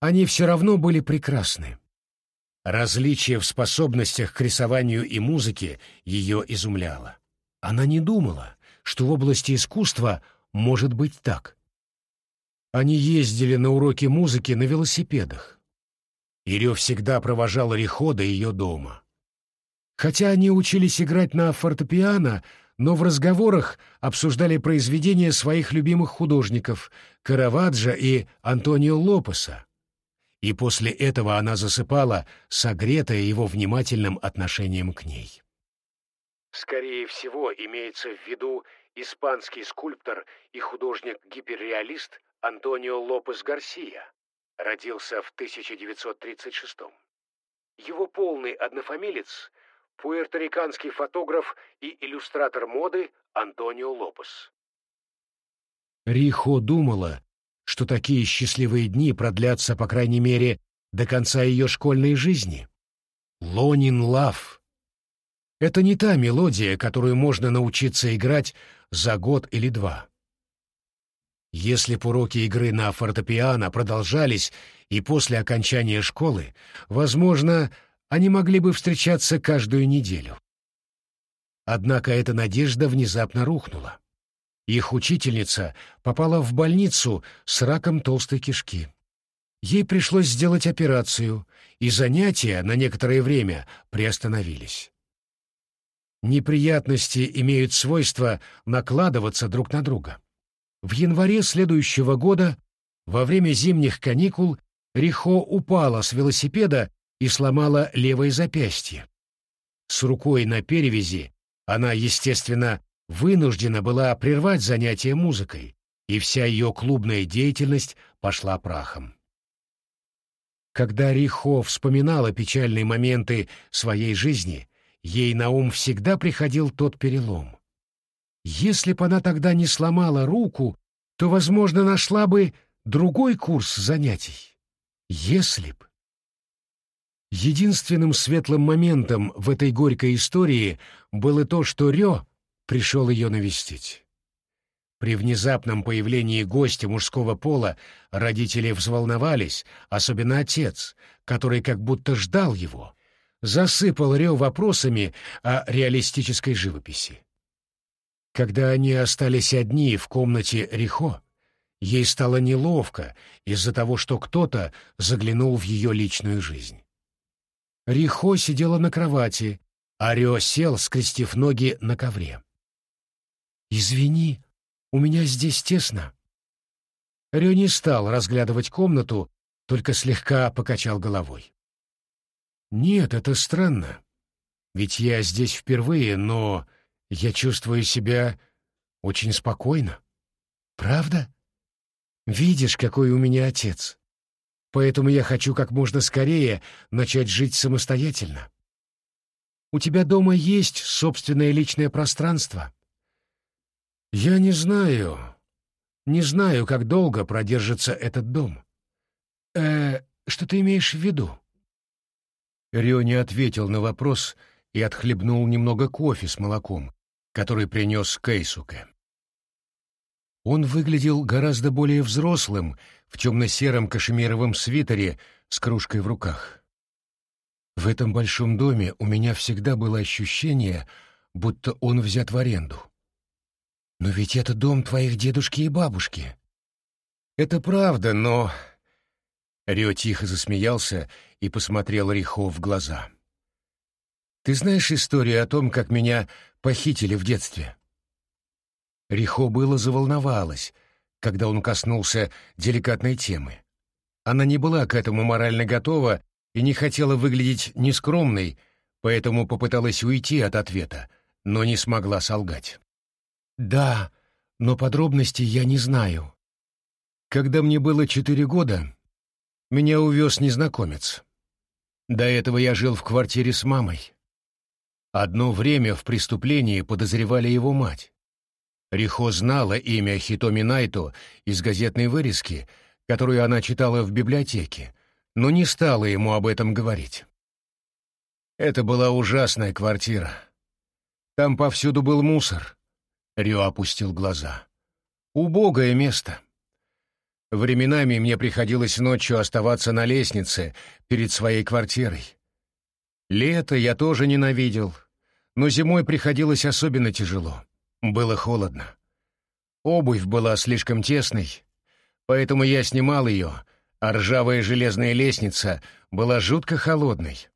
они все равно были прекрасны. Различие в способностях к рисованию и музыке ее изумляло. Она не думала, что в области искусства может быть так. Они ездили на уроки музыки на велосипедах. Ирё всегда провожал Рихо до ее дома. Хотя они учились играть на фортепиано, но в разговорах обсуждали произведения своих любимых художников Караваджо и Антонио Лопеса. И после этого она засыпала, согретая его внимательным отношением к ней. Скорее всего, имеется в виду испанский скульптор и художник-гиперреалист Антонио Лопес Гарсия, родился в 1936 -м. Его полный однофамилец – пуэрториканский фотограф и иллюстратор моды Антонио Лопес. Рихо думала, что такие счастливые дни продлятся, по крайней мере, до конца ее школьной жизни. Лонин Лав это не та мелодия, которую можно научиться играть за год или два. Если б уроки игры на фортепиано продолжались и после окончания школы, возможно, они могли бы встречаться каждую неделю. Однако эта надежда внезапно рухнула. Их учительница попала в больницу с раком толстой кишки. Ей пришлось сделать операцию, и занятия на некоторое время приостановились. Неприятности имеют свойство накладываться друг на друга. В январе следующего года, во время зимних каникул, Рихо упала с велосипеда и сломала левое запястье. С рукой на перевязи она, естественно, вынуждена была прервать занятия музыкой, и вся ее клубная деятельность пошла прахом. Когда Рихо вспоминала печальные моменты своей жизни, ей на ум всегда приходил тот перелом. Если бы она тогда не сломала руку, то, возможно, нашла бы другой курс занятий. Если б. Единственным светлым моментом в этой горькой истории было то, что Рё пришел ее навестить. При внезапном появлении гостя мужского пола родители взволновались, особенно отец, который как будто ждал его, засыпал Рё вопросами о реалистической живописи. Когда они остались одни в комнате Рихо, ей стало неловко из-за того, что кто-то заглянул в ее личную жизнь. Рихо сидела на кровати, а Рё сел, скрестив ноги на ковре. «Извини, у меня здесь тесно». Рё не стал разглядывать комнату, только слегка покачал головой. «Нет, это странно. Ведь я здесь впервые, но я чувствую себя очень спокойно. Правда? Видишь, какой у меня отец. Поэтому я хочу как можно скорее начать жить самостоятельно. У тебя дома есть собственное личное пространство. Я не знаю. Не знаю, как долго продержится этот дом. Э, что ты имеешь в виду? Рё не ответил на вопрос и отхлебнул немного кофе с молоком, который принес Кейсуке. Он выглядел гораздо более взрослым в темно-сером кашемировом свитере с кружкой в руках. В этом большом доме у меня всегда было ощущение, будто он взят в аренду. Но ведь это дом твоих дедушки и бабушки. Это правда, но... Рио тихо засмеялся и посмотрел Рихо в глаза. Ты знаешь историю о том, как меня похитили в детстве? Рихо было заволновалась, когда он коснулся деликатной темы. Она не была к этому морально готова и не хотела выглядеть нескромной, поэтому попыталась уйти от ответа, но не смогла солгать. Да, но подробностей я не знаю. Когда мне было четыре года, меня увез незнакомец. До этого я жил в квартире с мамой. Одно время в преступлении подозревали его мать. Рихо знала имя Хитоми Найто из газетной вырезки, которую она читала в библиотеке, но не стала ему об этом говорить. Это была ужасная квартира. Там повсюду был мусор, Рио опустил глаза. «Убогое место. Временами мне приходилось ночью оставаться на лестнице перед своей квартирой. Лето я тоже ненавидел, но зимой приходилось особенно тяжело. Было холодно. Обувь была слишком тесной, поэтому я снимал ее, а ржавая железная лестница была жутко холодной.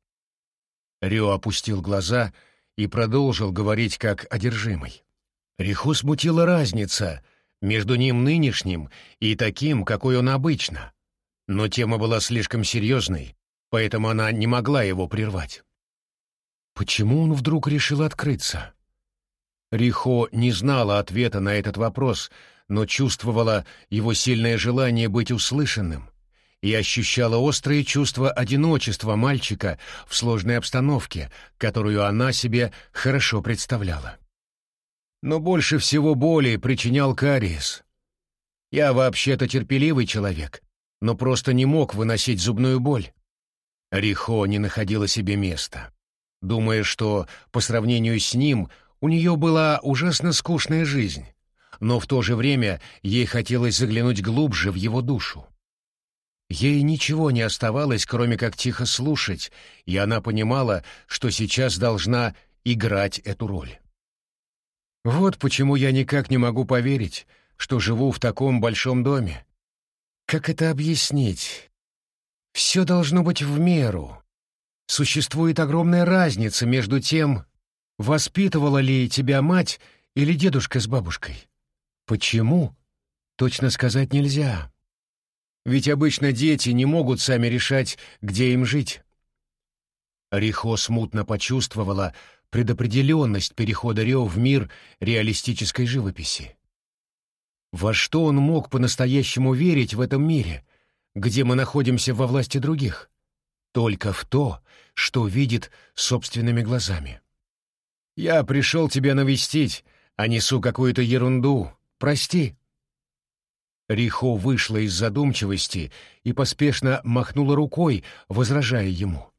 Рио опустил глаза и продолжил говорить как одержимый. Риху смутила разница между ним нынешним и таким, какой он обычно. Но тема была слишком серьезной, поэтому она не могла его прервать. Почему он вдруг решил открыться? Рихо не знала ответа на этот вопрос, но чувствовала его сильное желание быть услышанным и ощущала острое чувство одиночества мальчика в сложной обстановке, которую она себе хорошо представляла но больше всего боли причинял кариес. Я вообще-то терпеливый человек, но просто не мог выносить зубную боль. Рихо не находила себе места, думая, что по сравнению с ним у нее была ужасно скучная жизнь, но в то же время ей хотелось заглянуть глубже в его душу. Ей ничего не оставалось, кроме как тихо слушать, и она понимала, что сейчас должна играть эту роль. Вот почему я никак не могу поверить, что живу в таком большом доме. Как это объяснить? Все должно быть в меру. Существует огромная разница между тем, воспитывала ли тебя мать или дедушка с бабушкой. Почему? Точно сказать нельзя. Ведь обычно дети не могут сами решать, где им жить. Рихо смутно почувствовала предопределенность перехода Рио в мир реалистической живописи. Во что он мог по-настоящему верить в этом мире, где мы находимся во власти других? Только в то, что видит собственными глазами. «Я пришел тебя навестить, а несу какую-то ерунду. Прости». Рихо вышла из задумчивости и поспешно махнула рукой, возражая ему.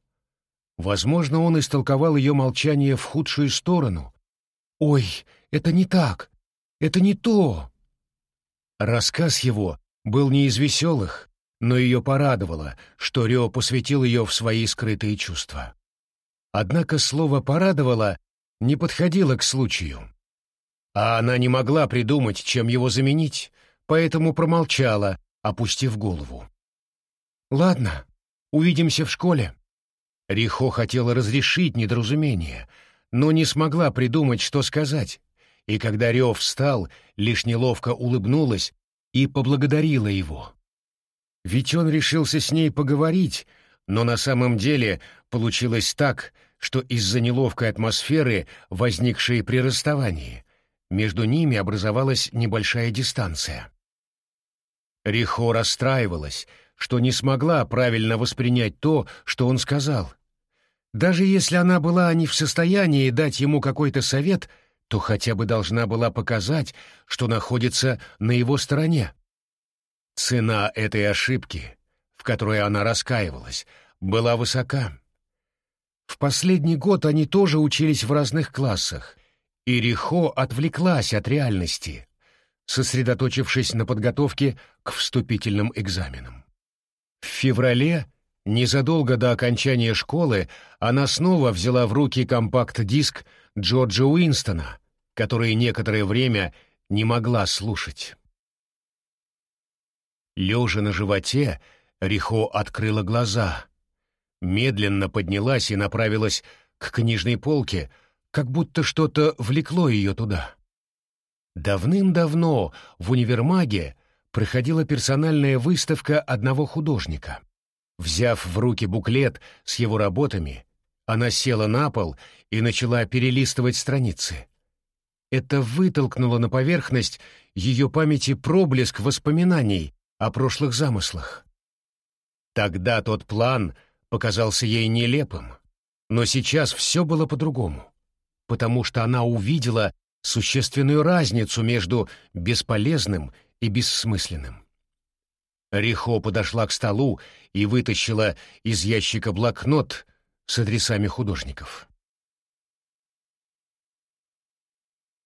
Возможно, он истолковал ее молчание в худшую сторону. «Ой, это не так! Это не то!» Рассказ его был не из веселых, но ее порадовало, что Рио посвятил ее в свои скрытые чувства. Однако слово «порадовало» не подходило к случаю. А она не могла придумать, чем его заменить, поэтому промолчала, опустив голову. «Ладно, увидимся в школе». Рихо хотела разрешить недоразумение, но не смогла придумать, что сказать, и когда Рев встал, лишь неловко улыбнулась и поблагодарила его. Ведь он решился с ней поговорить, но на самом деле получилось так, что из-за неловкой атмосферы, возникшей при расставании, между ними образовалась небольшая дистанция. Рихо расстраивалась, что не смогла правильно воспринять то, что он сказал, даже если она была не в состоянии дать ему какой-то совет, то хотя бы должна была показать, что находится на его стороне. Цена этой ошибки, в которой она раскаивалась, была высока. В последний год они тоже учились в разных классах, и Рихо отвлеклась от реальности, сосредоточившись на подготовке к вступительным экзаменам. В феврале Незадолго до окончания школы она снова взяла в руки компакт-диск Джорджа Уинстона, который некоторое время не могла слушать. Лежа на животе, Рихо открыла глаза, медленно поднялась и направилась к книжной полке, как будто что-то влекло ее туда. Давным-давно в универмаге проходила персональная выставка одного художника. Взяв в руки буклет с его работами, она села на пол и начала перелистывать страницы. Это вытолкнуло на поверхность ее памяти проблеск воспоминаний о прошлых замыслах. Тогда тот план показался ей нелепым, но сейчас все было по-другому, потому что она увидела существенную разницу между бесполезным и бессмысленным. Рихо подошла к столу и вытащила из ящика блокнот с адресами художников.